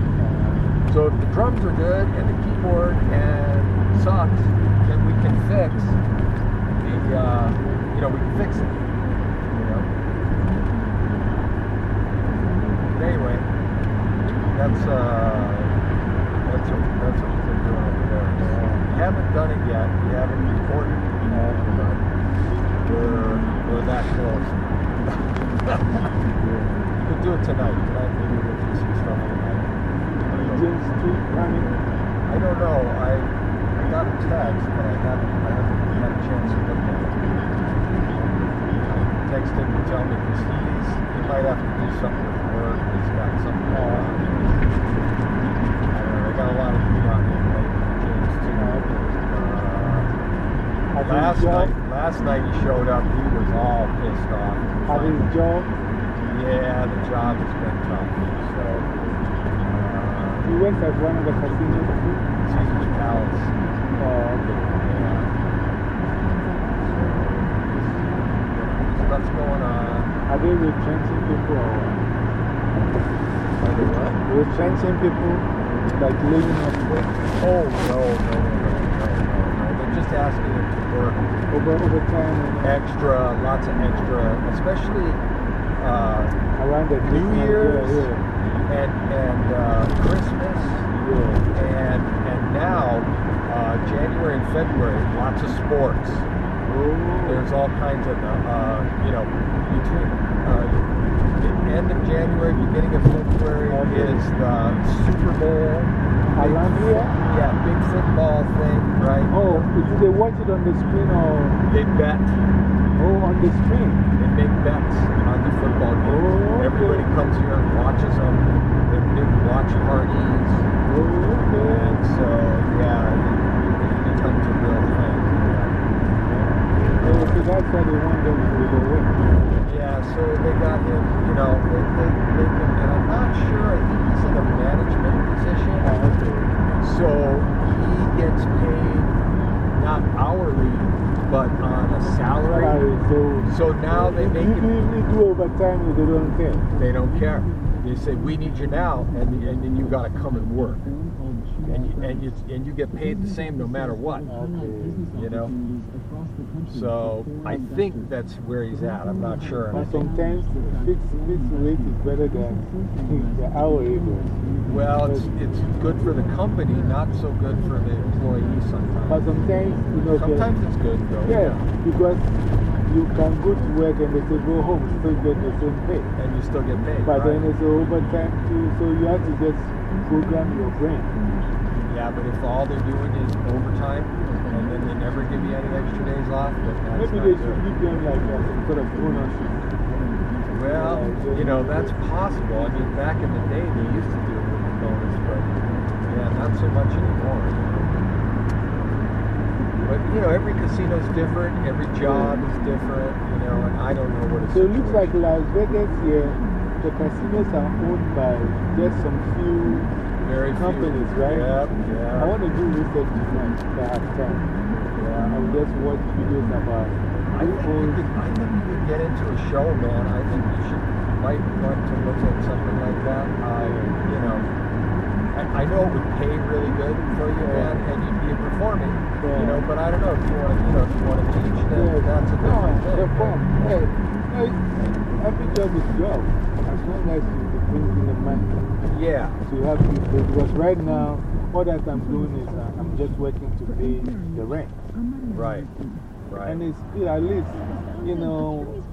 So if the drums are good and the keyboard and sucks, then we can fix the, uh, you know, we can fix it. You know? But anyway, that's, uh, that's what, that's what we've been doing over there. We haven't done it yet. We haven't recorded it. But we're, we're that close. we could do it tonight. Tonight maybe we'll do some stuff tonight. James Street, I mean, I don't know. I, I got a text, but I haven't, I haven't had a chance to look at it. I texted him to tell me because he's, he might have to do something with work. He's got something going on. I don't know. I got a lot of heat on him lately, James. Uh, last night, last night he showed up. He was all pissed off. have his job. Yeah, the job has been tough. So, He works at one of the casinos too. Caesar's Palace. Oh, okay. Yeah. So, stuff's going on. Are they retrenching people or Are they what? retrenching people? Like off work? Oh, no, no, no, no, no. They're just asking them to work Over, over time extra, lots of extra, especially uh, around the New Year's Yeah, and, and uh, Christmas. And, and now, uh, January and February, lots of sports. Oh, There's all kinds of, uh, you know, between uh, the end of January, beginning of February Okay. is the Super Bowl. Big- Alambria? Yeah, big football thing, right? oh, do they watch it on the screen or They bet. oh, on the screen? They make bets on the football games. Oh. Everybody comes here and watches them. They're big watch parties. And so, yeah, it, becomes a real thing. That's why they want them to overwork. Yeah, so they got him, you know, they, they, they can, and I'm not sure, I think he's in a management position. Oh. So he gets paid not hourly, but on a salary. So So now they make you it, do, overtime, they don't care. they don't care. They say, we need you now, and, and then you got to come and work. And you, and, you, and you get paid the same no matter what, Okay. you know? So I think that's where he's at. I'm not sure. I But think sometimes fixed, fixed rate is better than the hourly rate. Well, it's, it's good for the company, not so good for the employee sometimes. But sometimes. you know, the- Sometimes it's good though. yeah, because you can go to work and they say go home, still get the same pay. And you still get paid. But right? then it's overtime too, so you have to just program your brain. Yeah, but if all they're doing is overtime and they never give you any extra days off, then that's Maybe they should give them like uh, some sort of bonuses. Well, you know, that's possible. I mean, back in the day, they used to do it with a bonus, but yeah, not so much anymore. But, you know, every casino's different, every job is different, you know, and I don't know what it's So it looks like Las Vegas here, the casinos are owned by just some few very few. companies, right? Yep, I want to do research tonight if I have time. Yeah. I'll just watch videos about I think, you could, I think you could get into a show, man. I think you should, might want to look at something like that. I, you know, I, I know it would pay really good for you, man, and you'd be performing, you know, but I don't know if you want to, you know, if you want to teach, then Yeah, that's a no, different thing. the fun. Hey, hey, every job is job. As long as you bring in the money. Yeah, So you have to, because right now, all that I'm doing is uh, I'm just working to pay the rent. Right, right. And it's, yeah, at least, you know,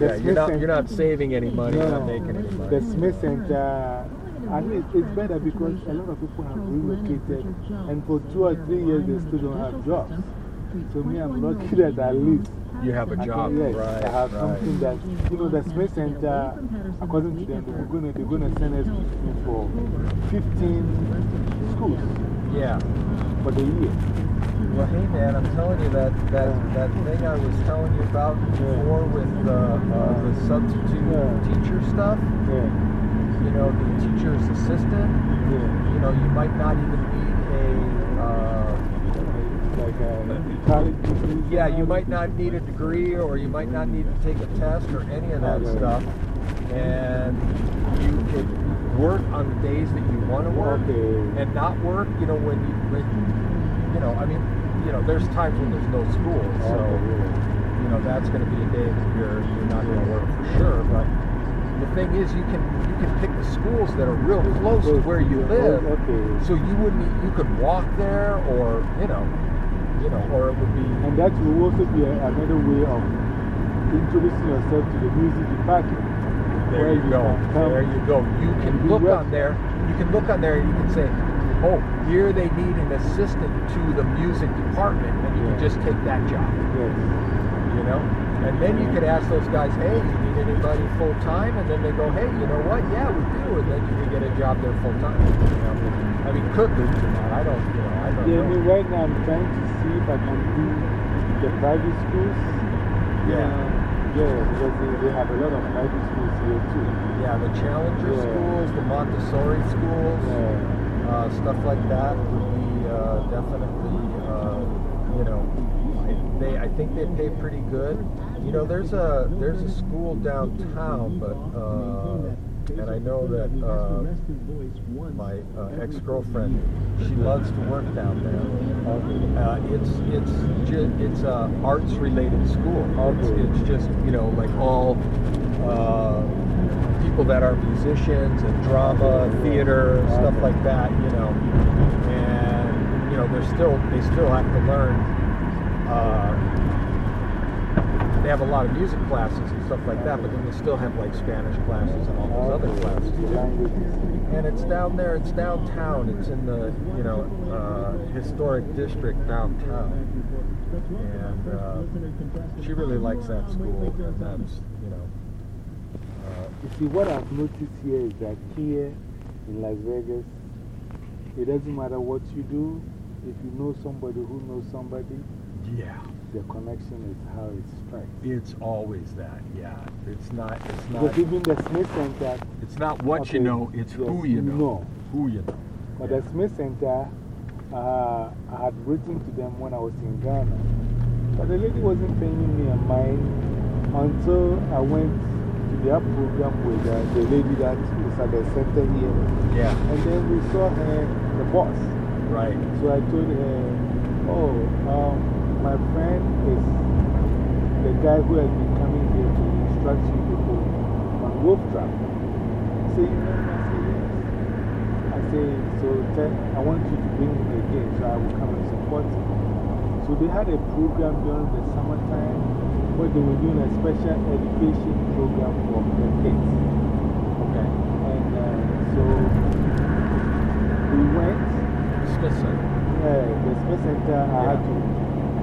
Yeah, you're not, you're not saving any money, you're not No, making any money. The Smith Center, I mean, it's better because a lot of people have relocated, and for two or three years they still don't have jobs. So, me, I'm lucky that at least You have a job, yes, right? I have right. something that, you know, the Smith Center, according to them, they're going to they're gonna send us for 15 schools Yeah. for the year. Well, hey man, I'm telling you that, that, that thing I was telling you about before with the, uh, the substitute teacher stuff, Yeah, you know, the teacher's assistant, yeah. you know, you might not even need a, uh, Like a college degree. yeah, you might not need a degree or you might not need to take a test or any of that Okay. stuff. And you could work on the days that you want to work Okay. and not work, you know, when you, when, you know, I mean, you know, there's times when there's no school, so, oh, you know, that's going to be a day that you're, you're not going to work for sure. But the thing is, you can, you can pick the schools that are real close to where you oh, live. So you wouldn't, you could walk there or, you know, you know, or it would be, And that will also be a, another way of introducing yourself to the music department. there where you go, there you go. You can look on there, you can look on there and you can say, oh, here they need an assistant to the music department, and you can just take that job, Yes. you know? And then you could ask those guys, hey, you need anybody full time? And then they go, hey, you know what? Yeah, we do. And then you can get a job there full time. You know? I mean, could lead to that. I don't, you know, I don't Yeah, I mean, right now I'm trying to see if I can do the private schools. Yeah. Uh, yeah, because they, they have a lot of private schools here too. Yeah, the Challenger Yeah. schools, the Montessori schools. Yeah. Uh, stuff like that would be uh, definitely, uh, you know, they I think they pay pretty good. You know, there's a there's a school downtown, but uh, and I know that uh, my uh, ex-girlfriend she loves to work down there. Uh, it's it's ju- it's a arts related school. It's, it's just you know like all. Uh, people that are musicians and drama, theater, stuff like that, you know. And you know, they're still they still have to learn. Uh, they have a lot of music classes and stuff like that, but then they still have like Spanish classes and all those other classes. And it's down there. It's downtown. It's in the you know uh, historic district downtown. And uh, she really likes that school. And that's you see, what I've noticed here is that here in Las Vegas, it doesn't matter what you do, if you know somebody who knows somebody, yeah. the connection is how it strikes. It's always that, yeah. It's not, it's not, Because even the Smith Center, it's not what you know, it's who you know. know. Who you know. but the Smith Center, uh, I had written to them when I was in Ghana. But the lady wasn't paying me a mind until I went their program with uh, the lady that is at the center here. Yeah, And then we saw her, the boss. right. So I told her, oh, um, my friend is the guy who has been coming here to instruct you people on wolf trap. So you know, I said, yes. I say, so tell, I want you to bring him again so I will come and support him. So they had a program during the summertime where they were doing a special education program for the kids. Okay. And uh, so we went. The Smith Center. Yeah, the Smith Center, I had to.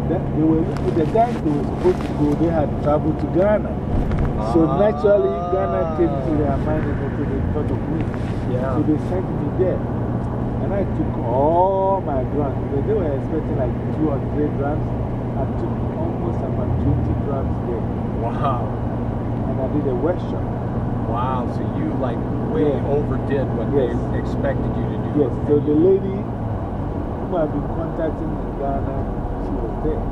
That, they were, the guys they were supposed to go, they had traveled to Ghana. So Ah. naturally, Ghana came to their mind and so they thought of me. Yeah. So they sent me there. And I took all my drums. They were expecting like two or three drums. I took almost about 20 there. Wow. And I did a workshop. Wow. So you like way Yeah. overdid what Yes. they expected you to do. Yes, so the lady whom I've been contacting in Ghana, she was there.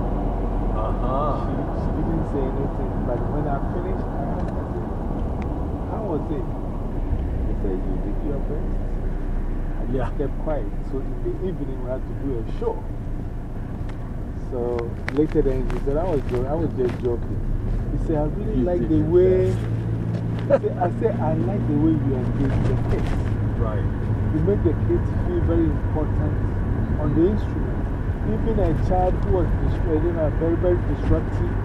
Uh huh. She, she didn't say anything, but when I finished, I asked her, How was it? She said, You did your best. I just Yeah. kept quiet. So in the evening, we had to do a show. So later then, she said, I was, I was just joking. He said, I really You like the way. I said, I said, I like the way you engage the kids. Right. You make the kids feel very important on the instrument. Even a child who was you know, very, very disruptive,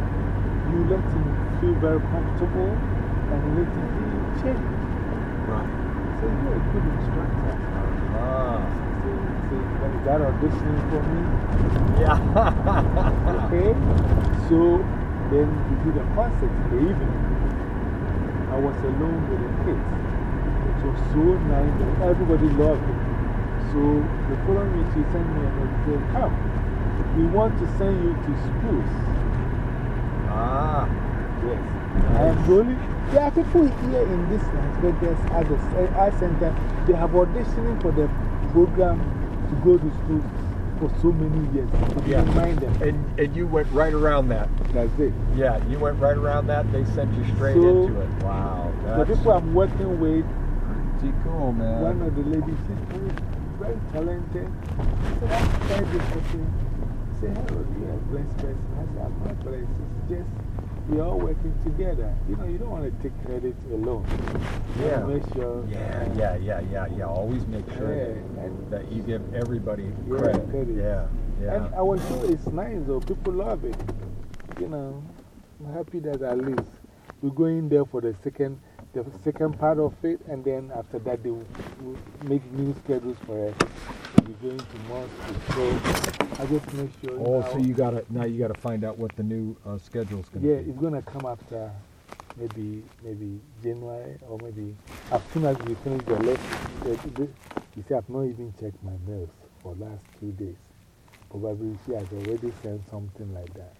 you let him feel very comfortable and let him change. Right. So you're a good instructor. Ah. So, so is that auditioning for me? Yeah. Okay. So then we did a concert in the evening. I was alone with the kids. It was so nice and everybody loved it. So the following week she sent me and said, Come, we want to send you to schools. ah. Yes. The only, there are people here in this Las Vegas at the c- art center, they have auditioning for the program to go to school for so many years. Yeah. didn't them. And, and you went right around that. That's it. Yeah, you went right around that. They sent you straight So- into it. Wow. The people I'm working with, pretty cool, man. one of the ladies, she's very, very talented. I said, I tried this person. She said, Harold, you're a blessed person. I said, I'm not blessed. It's just, we're all working together. You know, you don't want to take credit alone. You Yeah. Make sure. Yeah, yeah, yeah, yeah, yeah. Always make sure Yeah, that, that you give everybody Yeah, credit. Yeah, yeah. And our show is nice, though. People love it. You know, I'm happy that at least we're going there for the second, the second part of it, and then after that, they will, will make new schedules for us. We're going to. So I just make sure. oh, now- so you gotta, now you gotta find out what the new uh, is gonna be. Yeah, be. it's going to come after maybe maybe January or maybe as soon as we finish the list. You see, I've not even checked my mails for last two days. Probably she has already sent something like that.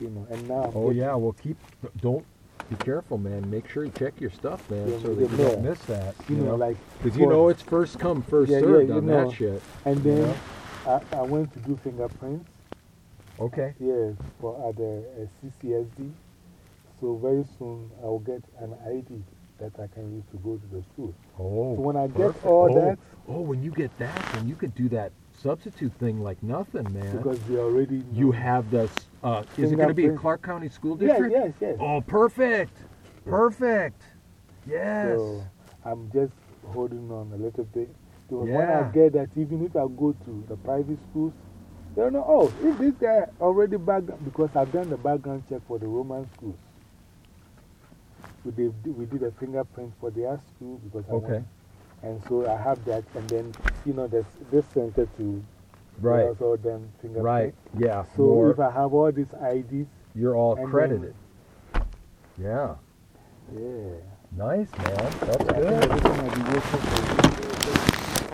You know, and now. Oh, yeah, well, keep, don't, be careful, man. Make sure you check your stuff, man, Yeah, so that you don't miss that. You know, like. Because you know it's first come, first Yeah, yeah, served you on know. that shit. And you then know? I, I went to do fingerprints. Okay. Yes, for at the uh, CCSD. So very soon I will get an ID that I can use to go to the school. Oh. So when I get all oh, that, Oh, when you get that, then you could do that substitute thing like nothing, man. because they already know. you have the, s- uh, is it going to be a Clark County School Yes, District? yes, yes. Oh, perfect. Perfect. Yes. So I'm just holding on a little bit. Because when I Yeah. get that, even if I go to the private schools, they don't know, oh, if this guy already background, because I've done the background check for the Roman schools. We did, we did a fingerprint for their school because I Okay. went- And so I have that, and then, you know, there's this center to Right. also then fingerprint. Right. Yeah. So if I have all these IDs, you're all and then- credited. yeah. yeah. Nice, man. That's think good. everything will be working for you. Okay. Oh,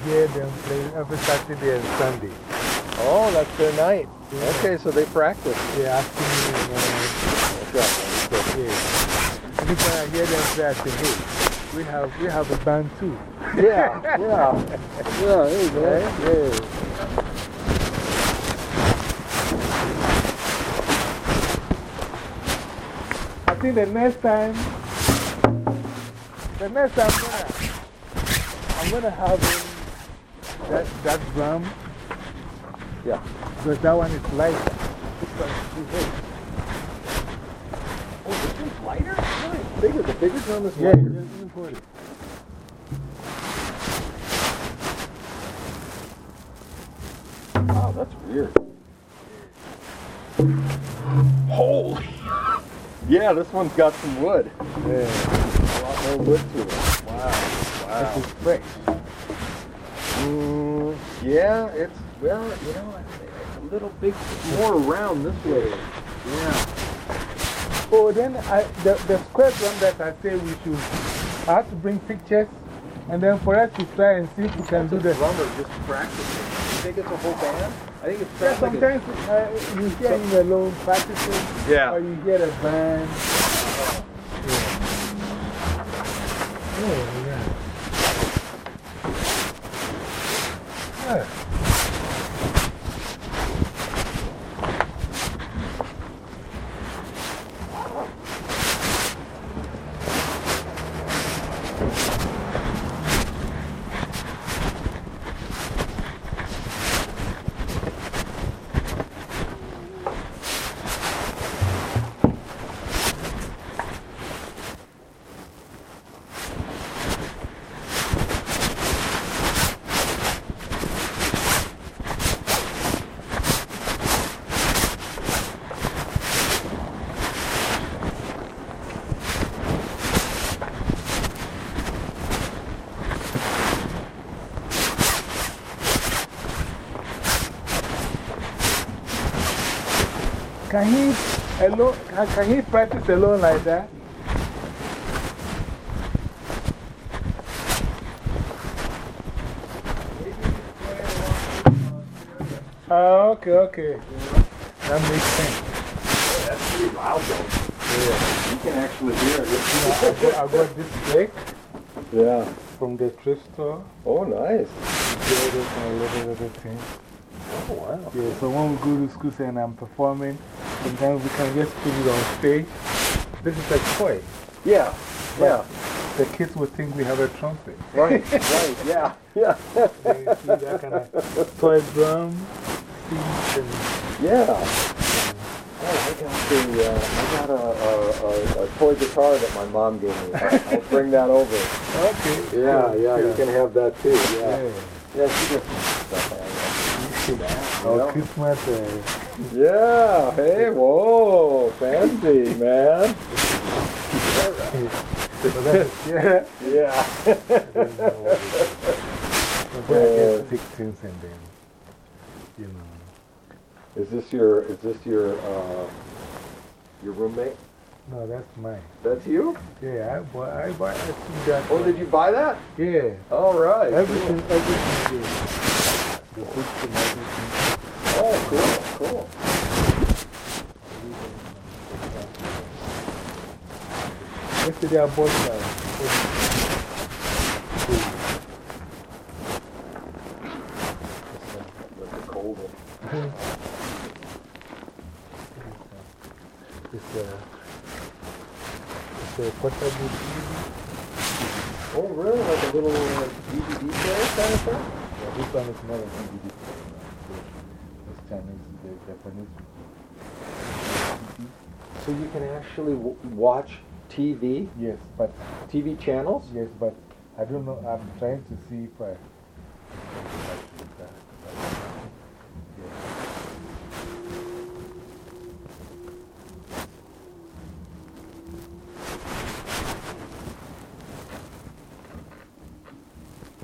I hear them play every Saturday and Sunday. Oh, that's their night. Okay, so they practice. They're asking me, you know, yeah. Anytime I hear them play, I say, hey, we have, we have a band too. Yeah, yeah. Yeah, there you go. Yeah. I think the next time, the next time I'm gonna, I'm gonna have him, that, that drum. Yeah. Because that one is lighter. Oh, this one's lighter? Bigger. The bigger drum is Yeah, lighter. just import it. Wow, that's weird. Holy. Yeah, this one's got some wood. Yeah. A lot more wood to it. Wow. Wow. This is fresh. Mm, yeah, it's, well, you know, it's a little bit more round this way. Yeah. Oh, then I, the, the square drum that I say we should, I have to bring pictures and then for us to try and see if we can do the the. drummer just practicing. You think it's a whole band? I think it's Yeah, sounds like a- sometimes uh, you hear him alone practicing, Yeah. or you hear a band. Oh, yeah. Yeah. Can he, alone, can, he practice alone like that? Oh, okay, okay. That makes sense. That's pretty loud though. Yeah. You can actually hear it. I got, I got this deck Yeah. from the thrift store. Oh, nice. Yeah, this one, little, little thing. Oh, wow. Yeah, so when we go to school and I'm performing, sometimes we can just put it on stage. This is a toy. Yeah. Yeah. The kids would think we have a trumpet. Right. right. Yeah. Yeah. They see that kind of toy drum, seats, and Yeah. Oh, I got the, uh, I got a, a, a, a toy guitar that my mom gave me. I- I'll bring that over. okay. Yeah, cool, yeah, you yeah. can have that too. Yeah. Yeah. Yeah, she gets some stuff like. that, you know? Christmas. Yeah, hey, whoa, fancy, man. yeah. Yeah. So then I just pick things and then, you know. Is this your, is this your, uh, your roommate? No, that's mine. That's you? Yeah, I bought, I bought, I think that. Oh, did you buy that? Yeah. All right. Everything, everything is. The books and everything. Oh, cool, cool. Yesterday I bought cold it's a, it's. Oh, really? Like a little uh, DVD player kind of thing? Yeah, this one is not a DVD. It's Chinese, the Japanese. So you can actually w watch TV, Yes, but, TV channels? yes, but I don't know. I'm trying to see if I.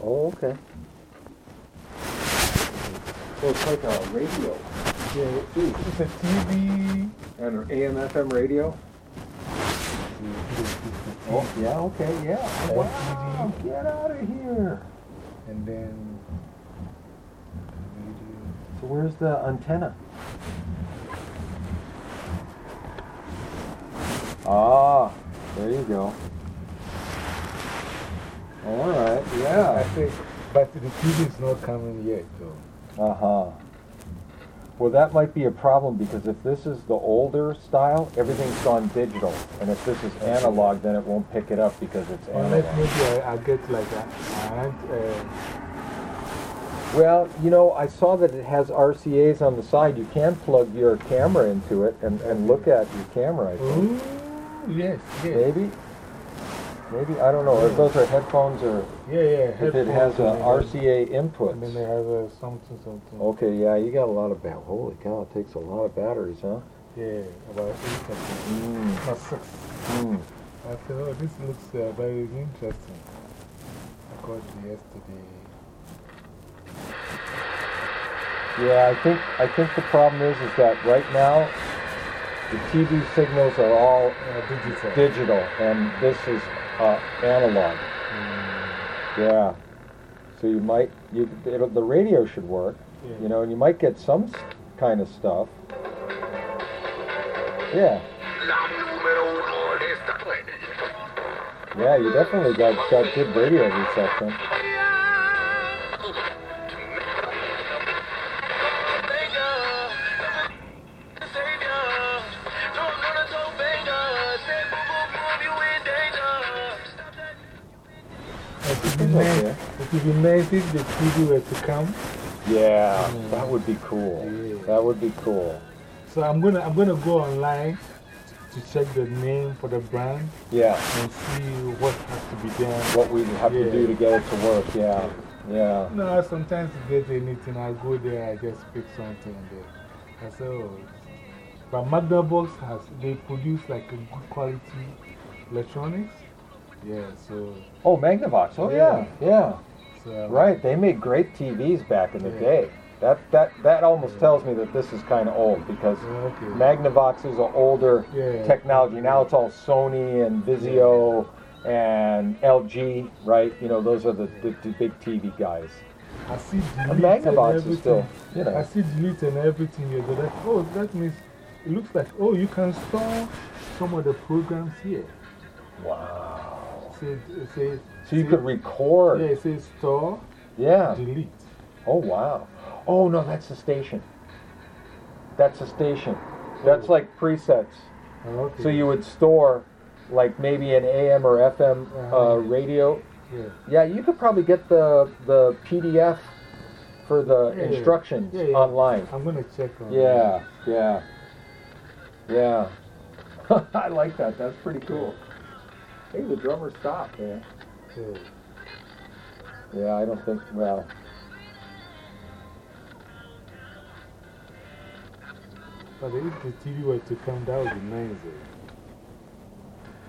Oh, okay. So it's like a radio Yeah, it's a TV. and an AM FM radio? Oh, yeah, okay, yeah. Wow, get out of here. And then. So where's the antenna? Ah, there you go. All right, yeah. I think, but the TV is not coming yet, though. Uh-huh. Well, that might be a problem because if this is the older style, everything's gone digital. And if this is analog, then it won't pick it up because it's analog. maybe I, I get like a, a, uh, Well, you know, I saw that it has RCA's on the side. You can plug your camera into it and, and look at your camera, I think. Ooh, yes, yes. Maybe? Maybe, I don't know, if those are headphones or Yeah, yeah. if it has headphones a RCA input. And then they have a something, something. Okay, yeah, you got a lot of bat. Holy cow, it takes a lot of batteries, huh? Yeah, about eight. Mm. Or six. Mm. I said, oh, this looks uh, very interesting. I got it yesterday. Yeah, I think I think the problem is is that right now the TV signals are all Uh, digital. digital and this is uh, analog. Yeah. So you might you the radio should work, Yeah. you know, and you might get some s- kind of stuff. Yeah. Yeah, you definitely got got good radio reception. Nice, Okay. it would be nice if the TV were to come. Yeah, that would be cool. Yeah. That would be cool. So I'm gonna, I'm gonna go online to check the name for the brand Yeah. and see what has to be done. What we have to do to get it to work. Yeah. Yeah. No, sometimes to get anything, I go there, I just pick something there. I say, oh. But Magnavox has, they produce like a good quality electronics. Yeah, so. Oh, Magnavox. Oh, yeah. Yeah. So Right. They made great TVs back in the Yeah. day. That that that almost tells me that this is kind of old because oh, Okay. Magnavox is an older Yeah. technology. Now it's all Sony and Vizio and LG, right? You know, those are the, the, the big TV guys. I see delete and Magnavox everything. is still, you I see delete and everything here. But that, oh, that means it looks like, oh, you can store some of the programs here. Wow. Say, it says, So you could record. Yeah, it says store, Yeah. delete. Oh, wow. Oh, no, that's the station. That's the station. That's like presets. Oh, okay. So you would store like maybe an AM or FM Uh-huh. uh, radio. Yeah. Yeah, you could probably get the the PDF for the Yeah, instructions Yeah, yeah. online. I'm going to check on Yeah, yeah, yeah. I like that. That's pretty cool. Hey, the drummer stopped, man. It. Yeah. I don't think. Well, But if the TV were to come, that would be nice. eh?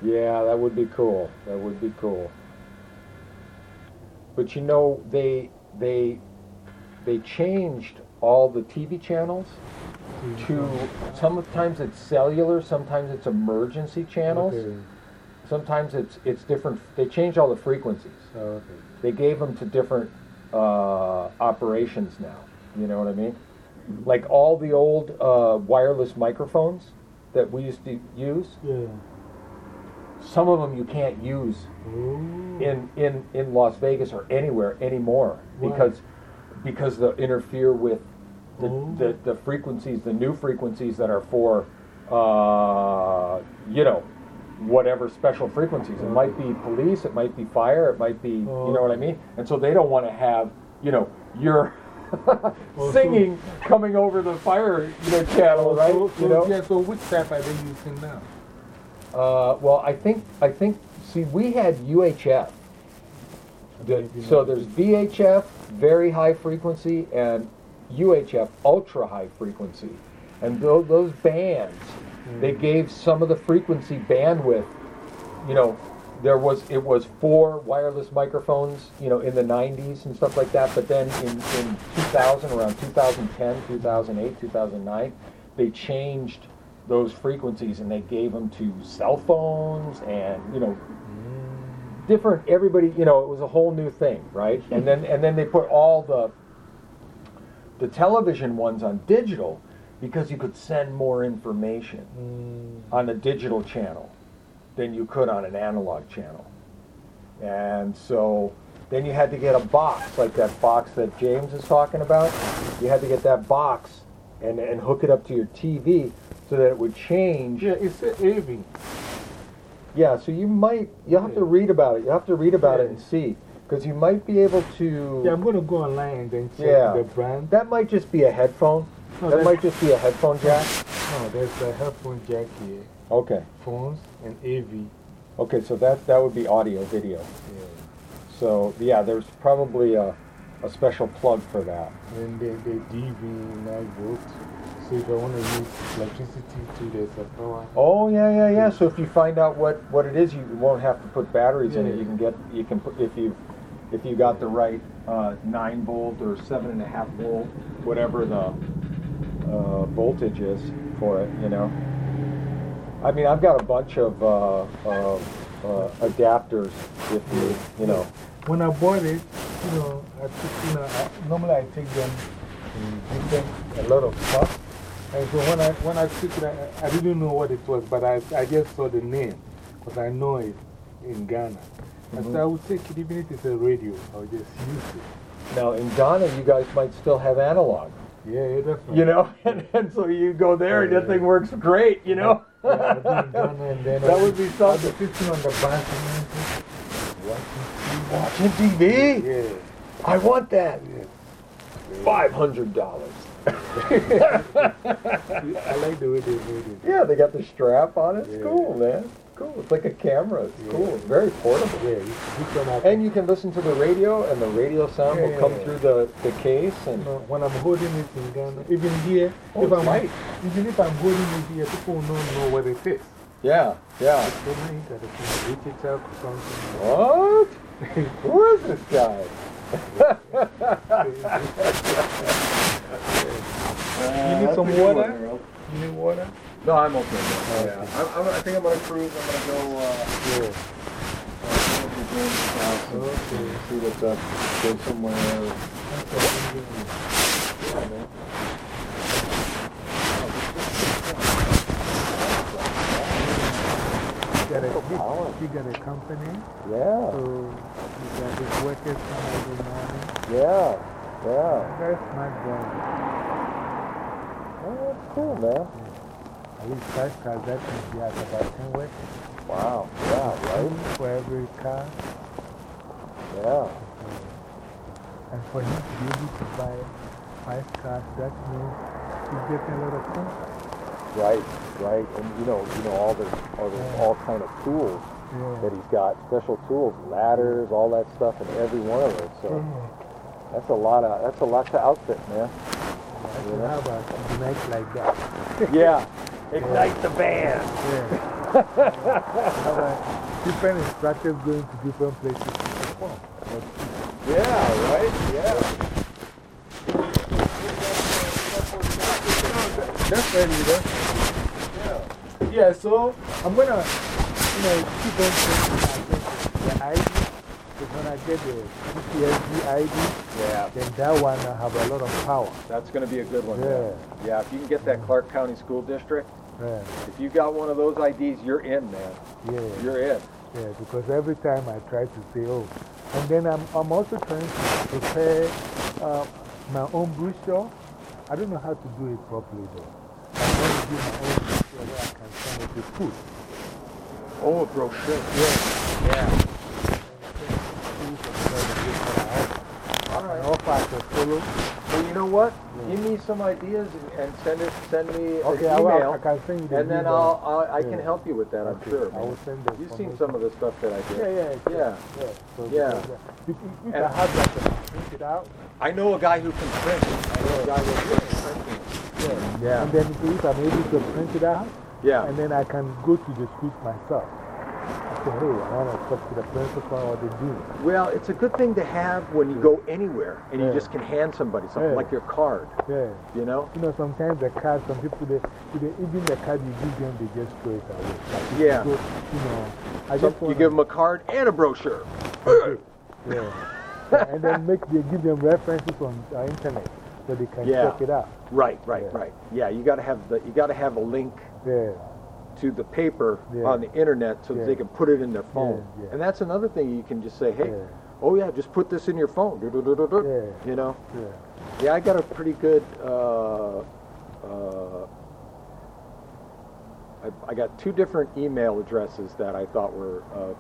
yeah, that would be cool. That would be cool. But you know, they they they changed all the TV channels to sometimes it's cellular, sometimes it's emergency channels, Okay. Sometimes it's it's different. They changed all the frequencies. Oh, okay. They gave them to different uh, operations now. You know what I mean? Like all the old uh, wireless microphones that we used to use, Yeah. some of them you can't use Oh. in in in Las Vegas or anywhere anymore Why? because because they interfere with the, Oh. the the frequencies, the new frequencies that are for uh, you know whatever special frequencies. It might be police, it might be fire, it might be you know what I mean. And so they don't want to have you know your singing coming over the fire you know channel, right? So, so, you know. Yeah, so which type are they using now? Uh, well, I think I think see we had UHF. The- so there's VHF, very high frequency, and UHF, ultra high frequency, and tho- those bands, they gave some of the frequency bandwidth. You know, there was it was four wireless microphones, you know, in the 90s and stuff like that. But then in in 2000, around 2010, 2008, 2009, they changed those frequencies and they gave them to cell phones and you know different everybody you know it was a whole new thing right and then and then they put all the the television ones on digital because you could send more information mm. on a digital channel than you could on an analog channel and so then you had to get a box like that box that james is talking about you had to get that box and, and hook it up to your tv so that it would change Yeah, it's a AV. yeah, so you might, you'll have to read about it. You'll have to read about it and see. Because you might be able to. Yeah, I'm going to go online and check Yeah. the brand. That might just be a headphone. No, that might just be a headphone jack. No, there's a headphone jack here, Okay. phones, and AV. Okay, so that, that would be audio, video. Yeah. So, yeah, there's probably a, a special plug for that. And the, the DV 9 volt. So if I want to use electricity to there's a power. Oh, yeah, yeah, yeah. So if you find out what, what it is, you won't have to put batteries in it. Yeah. You can get, you can put, if you, if you got the right uh, 9 volt or seven and a half volt, whatever the uh, voltage is for it, you know. I mean, I've got a bunch of uh, uh, uh, adapters. If you, you know, When I bought it, you know, I took, you know, I, normally I take them give them a lot of stuff. And so when I, when I took it, I, I didn't know what it was, but I, I just saw the name because I know it in Ghana. And so I would take it, even if it's a radio, I'll just use it. now in Ghana, you guys might still have analog. Yeah, yeah, that's You know, and, and so you go there and that thing works great. You know. Yeah, I'll be in Ghana and then That would be something. on the balcony, watching Watching TV. Yeah. I want that. Five hundred dollars. I like the way they made it. Yeah, they got the strap on it. It's Yeah. cool, man. Cool. It's like a camera. It's Yeah. cool. It's very portable. Yeah, you, you can And you can listen to the radio, and the radio sound will Yeah. come through the, the case. And when I'm holding it in Ghana, even here, Oh, if I'm, light. even if I'm holding it here, people don't know what it is. yeah, yeah. They might that I can reach it up or something. What? Who is this guy? You need some water? You need water? No, I'm okay. Yeah. I'm, I'm, I think I'm gonna cruise. I'm gonna go. Uh, Yeah. uh, over to James' and Okay. see what's up. Go somewhere. You got a, you got a company, Yeah. so you got the workers come every morning. Yeah. Yeah. Very smart guy. Oh, that's cool, man. At least five cars, that means he has about 10 workers. Wow. Yeah. right? for every car. Yeah. And for him to be able to buy five cars, that means he's getting a lot of contracts. Right. Right. And you know, you know, all this, all this, all kind of tools Yeah. that he's got, special tools, ladders, all that stuff in every one of those. So Yeah. that's a lot of, that's a lot to outfit, man. I can have a night like that. Yeah. Ignite the band. Yeah. different instructors going to different places to perform. Yeah. Right. Yeah. That's right, leader. Yeah. Yeah, so I'm going to, you know, keep on changing the ID. Because when I get the CCSD ID, Yeah. then that one I have a lot of power. That's going to be a good one. Yeah. man. Yeah. If you can get that Clark County School District, Yeah, if you got one of those IDs, you're in, man. yeah. You're in. Yeah, because every time I try to say, oh, and then I'm, I'm also trying to prepare uh, my own brochure. I don't know how to do it properly though. I'm going to do my own brochure where I can send it to food. Oh, brochure. Yeah. Yeah. All right. offer as a follow. Well, you know what? Give me some ideas and, and send it. Send me Okay, an I, will, I email, can send you the and then. I'll, I'll I can help you with that. I'm sure. I will send the You've seen some of the stuff that I did. Yeah, yeah, Yeah. yeah. So Yeah. because, If, if, if And- I have a print it out, I know a guy who can print. I know a guy who can print. yeah. Yeah. And then if I'm able to print it out, Yeah. And then I can go to the schools myself. Hey, I want to talk to the principal or the dean. Well, it's a good thing to have when you go anywhere and you just can hand somebody something Yeah. like your card. Yeah. You know? You know, sometimes the card, some people, they, they, even the card you give them, they just throw it away. Like Yeah. You, go, you know, I just you give them a card and a brochure. Yeah. and then make, they give them references on the internet so they can Yeah. check it out. Right, right, Yeah. right. Yeah, you got to have the you got to have a link Yeah. To the paper Yeah. on the internet so that Yeah. they can put it in their phone. Yeah. And that's another thing you can just say, hey, oh yeah, just put this in your phone. You know? Yeah. Yeah, I got a pretty good. Uh, uh, I, I got two different email addresses that I thought were uh,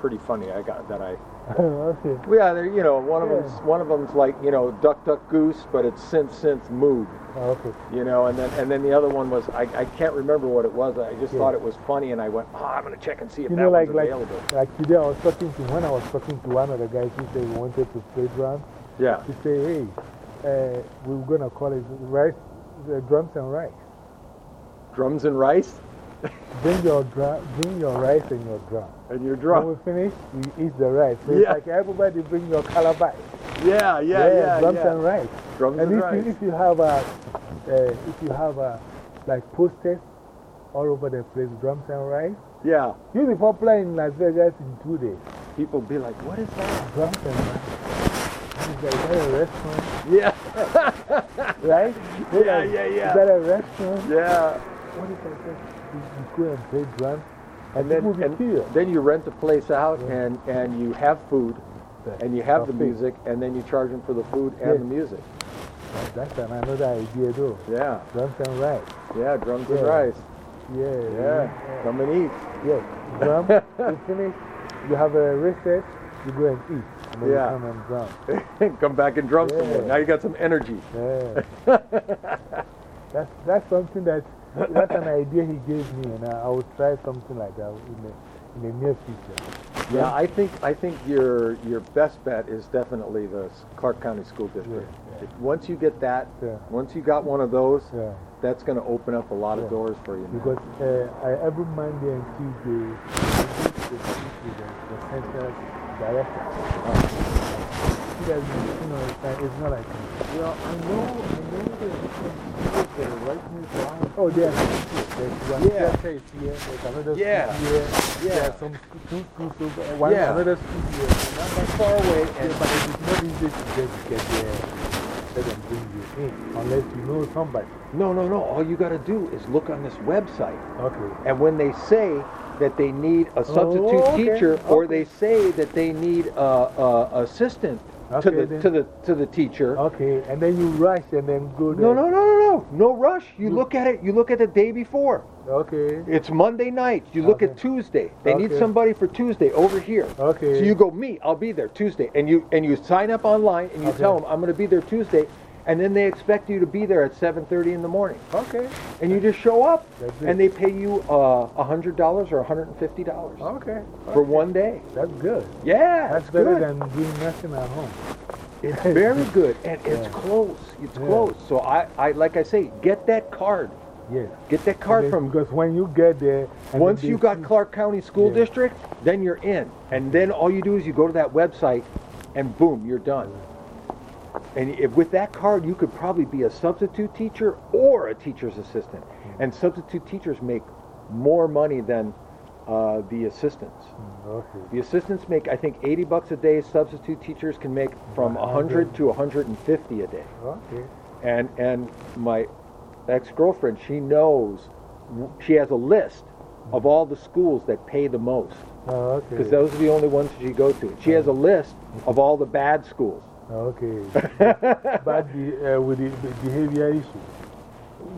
pretty funny. I got that I. okay. Yeah, they're, you know, one of Yeah. them's one of them's like you know, duck duck goose, but it's synth synth mood. Okay. You know, and then and then the other one was I, I can't remember what it was. I just Yeah. thought it was funny, and I went, oh, I'm gonna check and see if You that know, like, like, available. like today I was talking to, when I was talking to one of the guys who said he wanted to play drums, Yeah. he said, hey, uh, we're going to call it rice, uh, drums and rice. Drums and rice, Bring your, drum, bring your rice and your drum. and your drum. When we finish, we eat the rice. So Yeah. it's like everybody bring your calabash. Yeah, yeah, yeah, drums yeah. and rice. Drums And and if, rice. you, if you have a, uh, if you have a, like posters all over the place, drums and rice, Yeah. you'll be popular in Las Vegas in two days. People be like, what is that? Drums and rice. Is that a restaurant? Yeah. Right? Yeah, yeah, yeah. Is that a restaurant? yeah. What is that? You and play drums, And people then, and then you rent the place out and, and you have food and you have the music and then you charge them for the food and Yes. the music. That- That's an- another idea, though. Yeah. Drums and rice. Yeah, drums and rice. Yeah. Yeah. Come and eat. Yeah. Drum, you finish, you have a recess, you go and eat. And then Yeah. you come and drum. Come back and drum some more. Now you got some energy. Yeah. that's, that's something that, that's an idea he gave me, and I, I would try something like that in the, in the near future. Yeah, I think I think your your best bet is definitely the Clark County School District. Yeah, If- Once you get that, Yeah. once you got one of those, Yeah. that's going to open up a lot of doors for you. Because uh, I, every Monday and Tuesday, I the, the, the center director. That, you know, it's, like- it's not like. Well, I know, I know there's some schools that are right nearby. Oh, there's there's one Yeah. center is here, there's another Yeah. school here. Yeah. There are some two schools over, one, Yeah. another school here. Not that far away, Yeah, and but it is not easy to just get there. Let them bring you in, unless you know somebody. no, no, no. All you got to do is look on this website. Okay. And when they say that they need a substitute Oh, okay, teacher, or okay. they say that they need a, a assistant to the then. to the to the teacher. Okay, and then you rush and then go there. No, no, no, no, no, no rush. You look at it. You look at the day before. Okay. It's Monday night. You look at Tuesday. They need somebody for Tuesday over here. Okay. So you go, me, I'll be there Tuesday, and you and you sign up online and you Okay. tell them I'm going to be there Tuesday, and then they expect you to be there at 7:30 in the morning, Okay. and you just show up, and they pay you uh, hundred dollars or 150 dollars Okay. for one day. That's good. Yeah, That's better good. than doing nothing at home. It's very good, and it's close. It's Yeah. close. So I, I, like I say, get that card. Yeah. Get that card then- from Because when you get there. and Once you got Clark County School Yeah. District, then you're in. And then all you do is you go to that website and boom, you're done. And if, with that card, you could probably be a substitute teacher or a teacher's assistant. Mm-hmm. And substitute teachers make more money than uh, the assistants. Mm, okay. The assistants make, I think, 80 bucks a day. Substitute teachers can make from 100 to 150 a day. Okay. And and my ex-girlfriend, she knows, she has a list of all the schools that pay the most Oh, okay. because those are the only ones she goes to. She has a list mm-hmm. of all the bad schools. Okay. but the, uh, with the, behavior issue.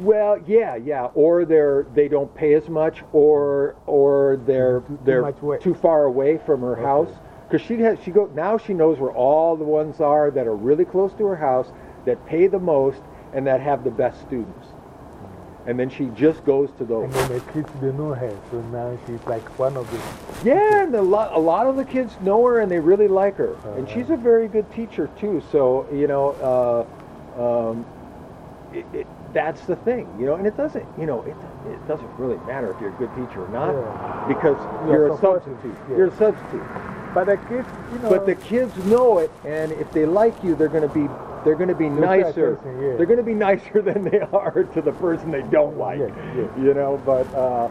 Well, yeah, yeah, or they're they don't pay as much, or or they're Too- too they're work. too far away from her Okay. house. Because she has she go now she knows where all the ones are that are really close to her house, that pay the most, and that have the best students. And then she just goes to those. And then the kids, they know her. So now she's like one of them. Yeah, and a lot, a lot of the kids know her and they really like her. And Uh-huh. she's a very good teacher too. So you know, uh, um, it, it, that's the thing. You know, and it doesn't, you know, it, it doesn't really matter if you're a good teacher or not Yeah. because You're you're a substitute. yeah. You're a substitute. But the kids, you know. But the kids know it, and if they like you, they're going to be they're going to be nicer. attention, yeah. They're going to be nicer than they are to the person they don't like. Yeah, yeah. You know, but uh,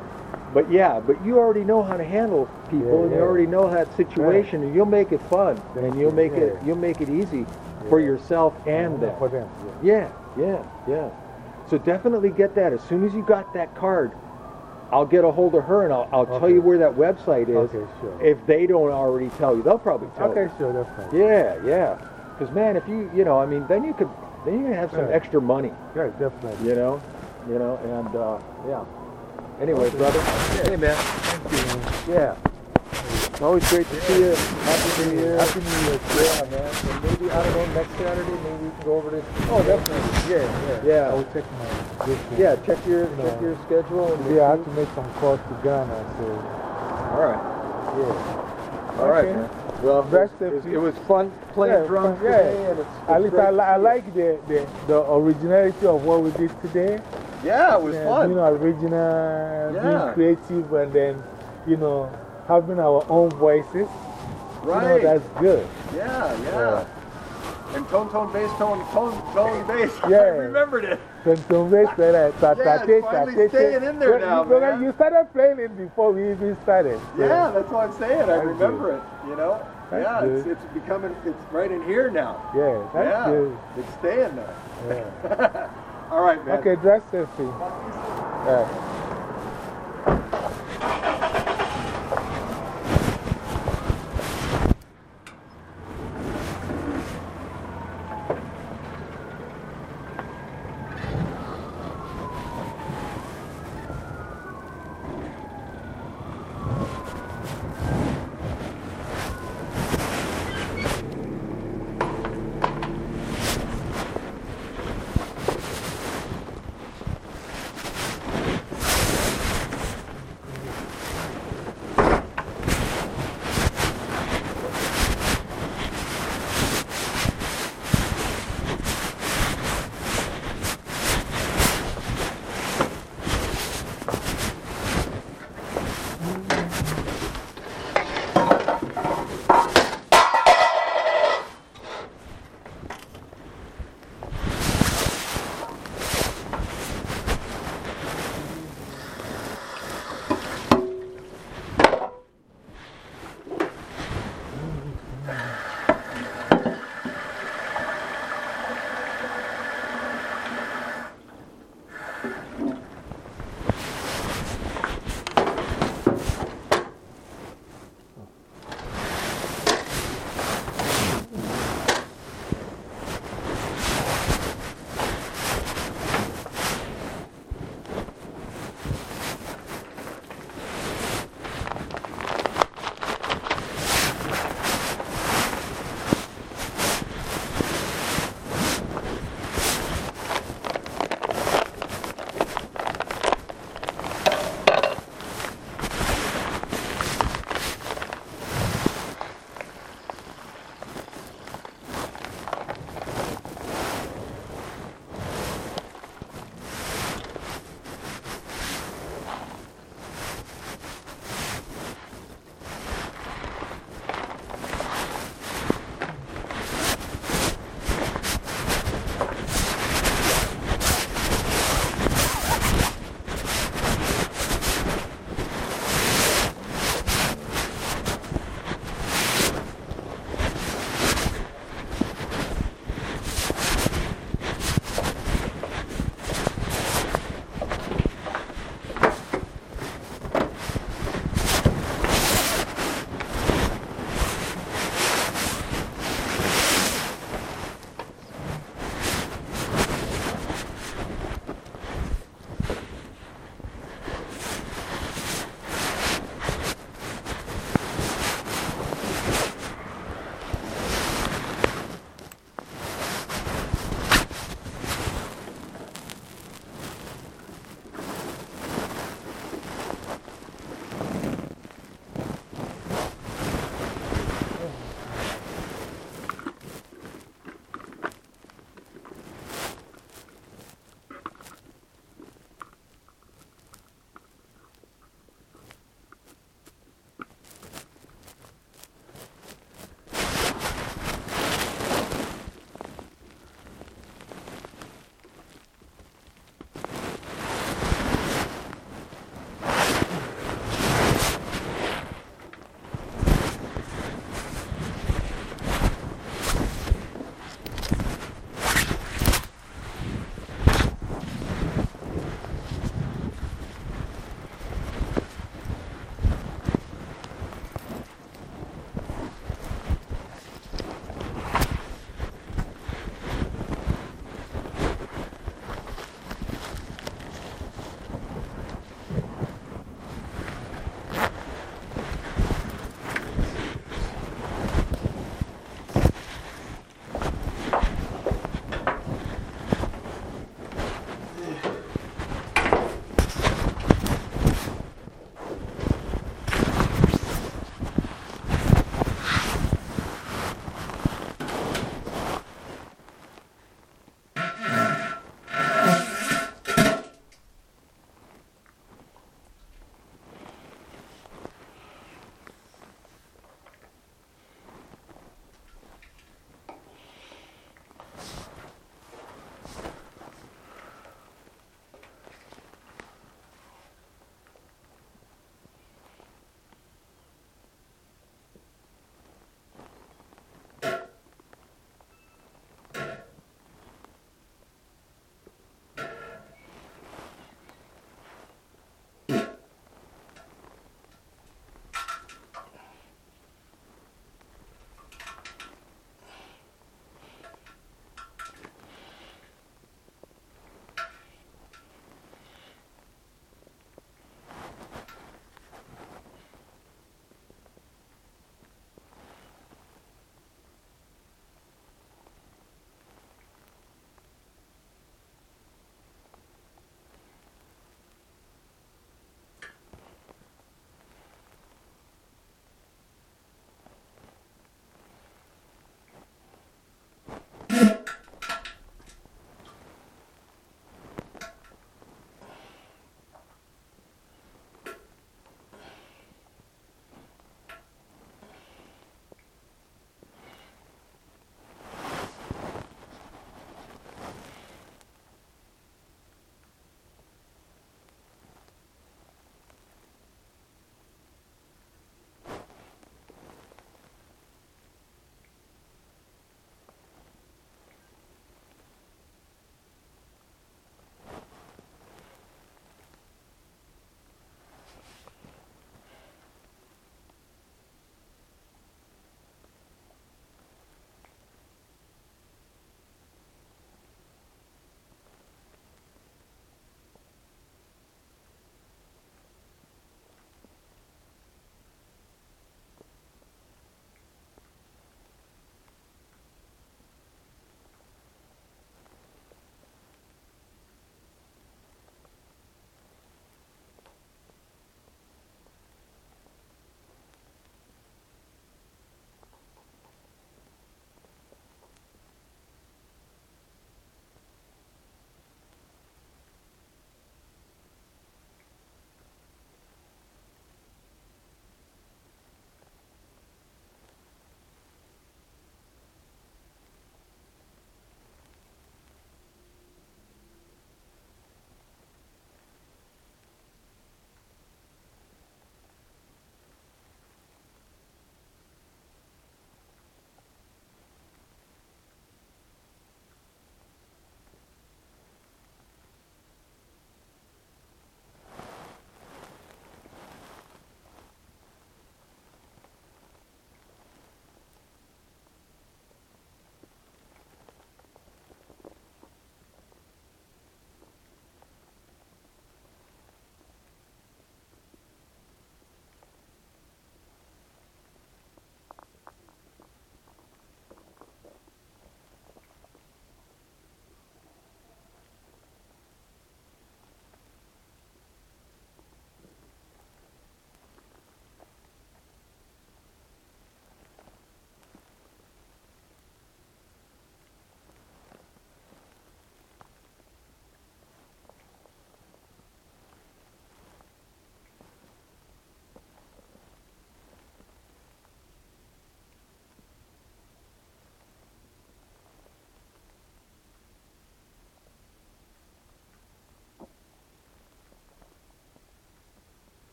but yeah, but you already know how to handle people, and you already know that situation, and you'll make it fun, and you'll make it you'll make it easy for yourself and them. For them. Yeah. Yeah, yeah, yeah. So definitely get that. As soon as you got that card, I'll get a hold of her and I'll, I'll tell you where that website is. Okay, sure. If they don't already tell you, they'll probably tell you. Okay, sure, that's fine. Yeah, yeah. Because man, if you, you know, I mean, then you could, then you can have some Yeah. extra money, Yeah, definitely. you know, you know, and uh, yeah. Anyway, brother. Hey, man. Yeah. It's always great to see you. Happy New Year. Happy New Year. Yeah, man. And maybe I don't know next Saturday, maybe we can go over to. Oh, definitely. Yeah, yeah. Yeah. I will check my distance. Yeah, check your No. check your schedule and. Yeah, I have to make some calls to Ghana, so. All right. Yeah. All right, Okay. man. Well, it was, it was, peace. it was fun playing Yeah, drums fun, yeah. and it's, it's At least I, I like the, the, the originality of what we did today. Yeah, it was Yeah, fun. Being original, Yeah. being creative, and then, you know, having our own voices. right. You know, that's good. yeah, yeah, And tone, tone, bass, tone, tone, tone, bass. I Yeah. remembered it. Tonton Bass, uh, ta- Yeah, it's finally ta- ta- staying in there now, you, man. You started playing it before we even started. Yeah, that's what I'm saying. I remember it. You know. Yeah, it's, it's becoming. It's right in here now. Yeah, that's yeah, good. it's staying there. Yeah. All right, man. Okay, dress safely. Yeah.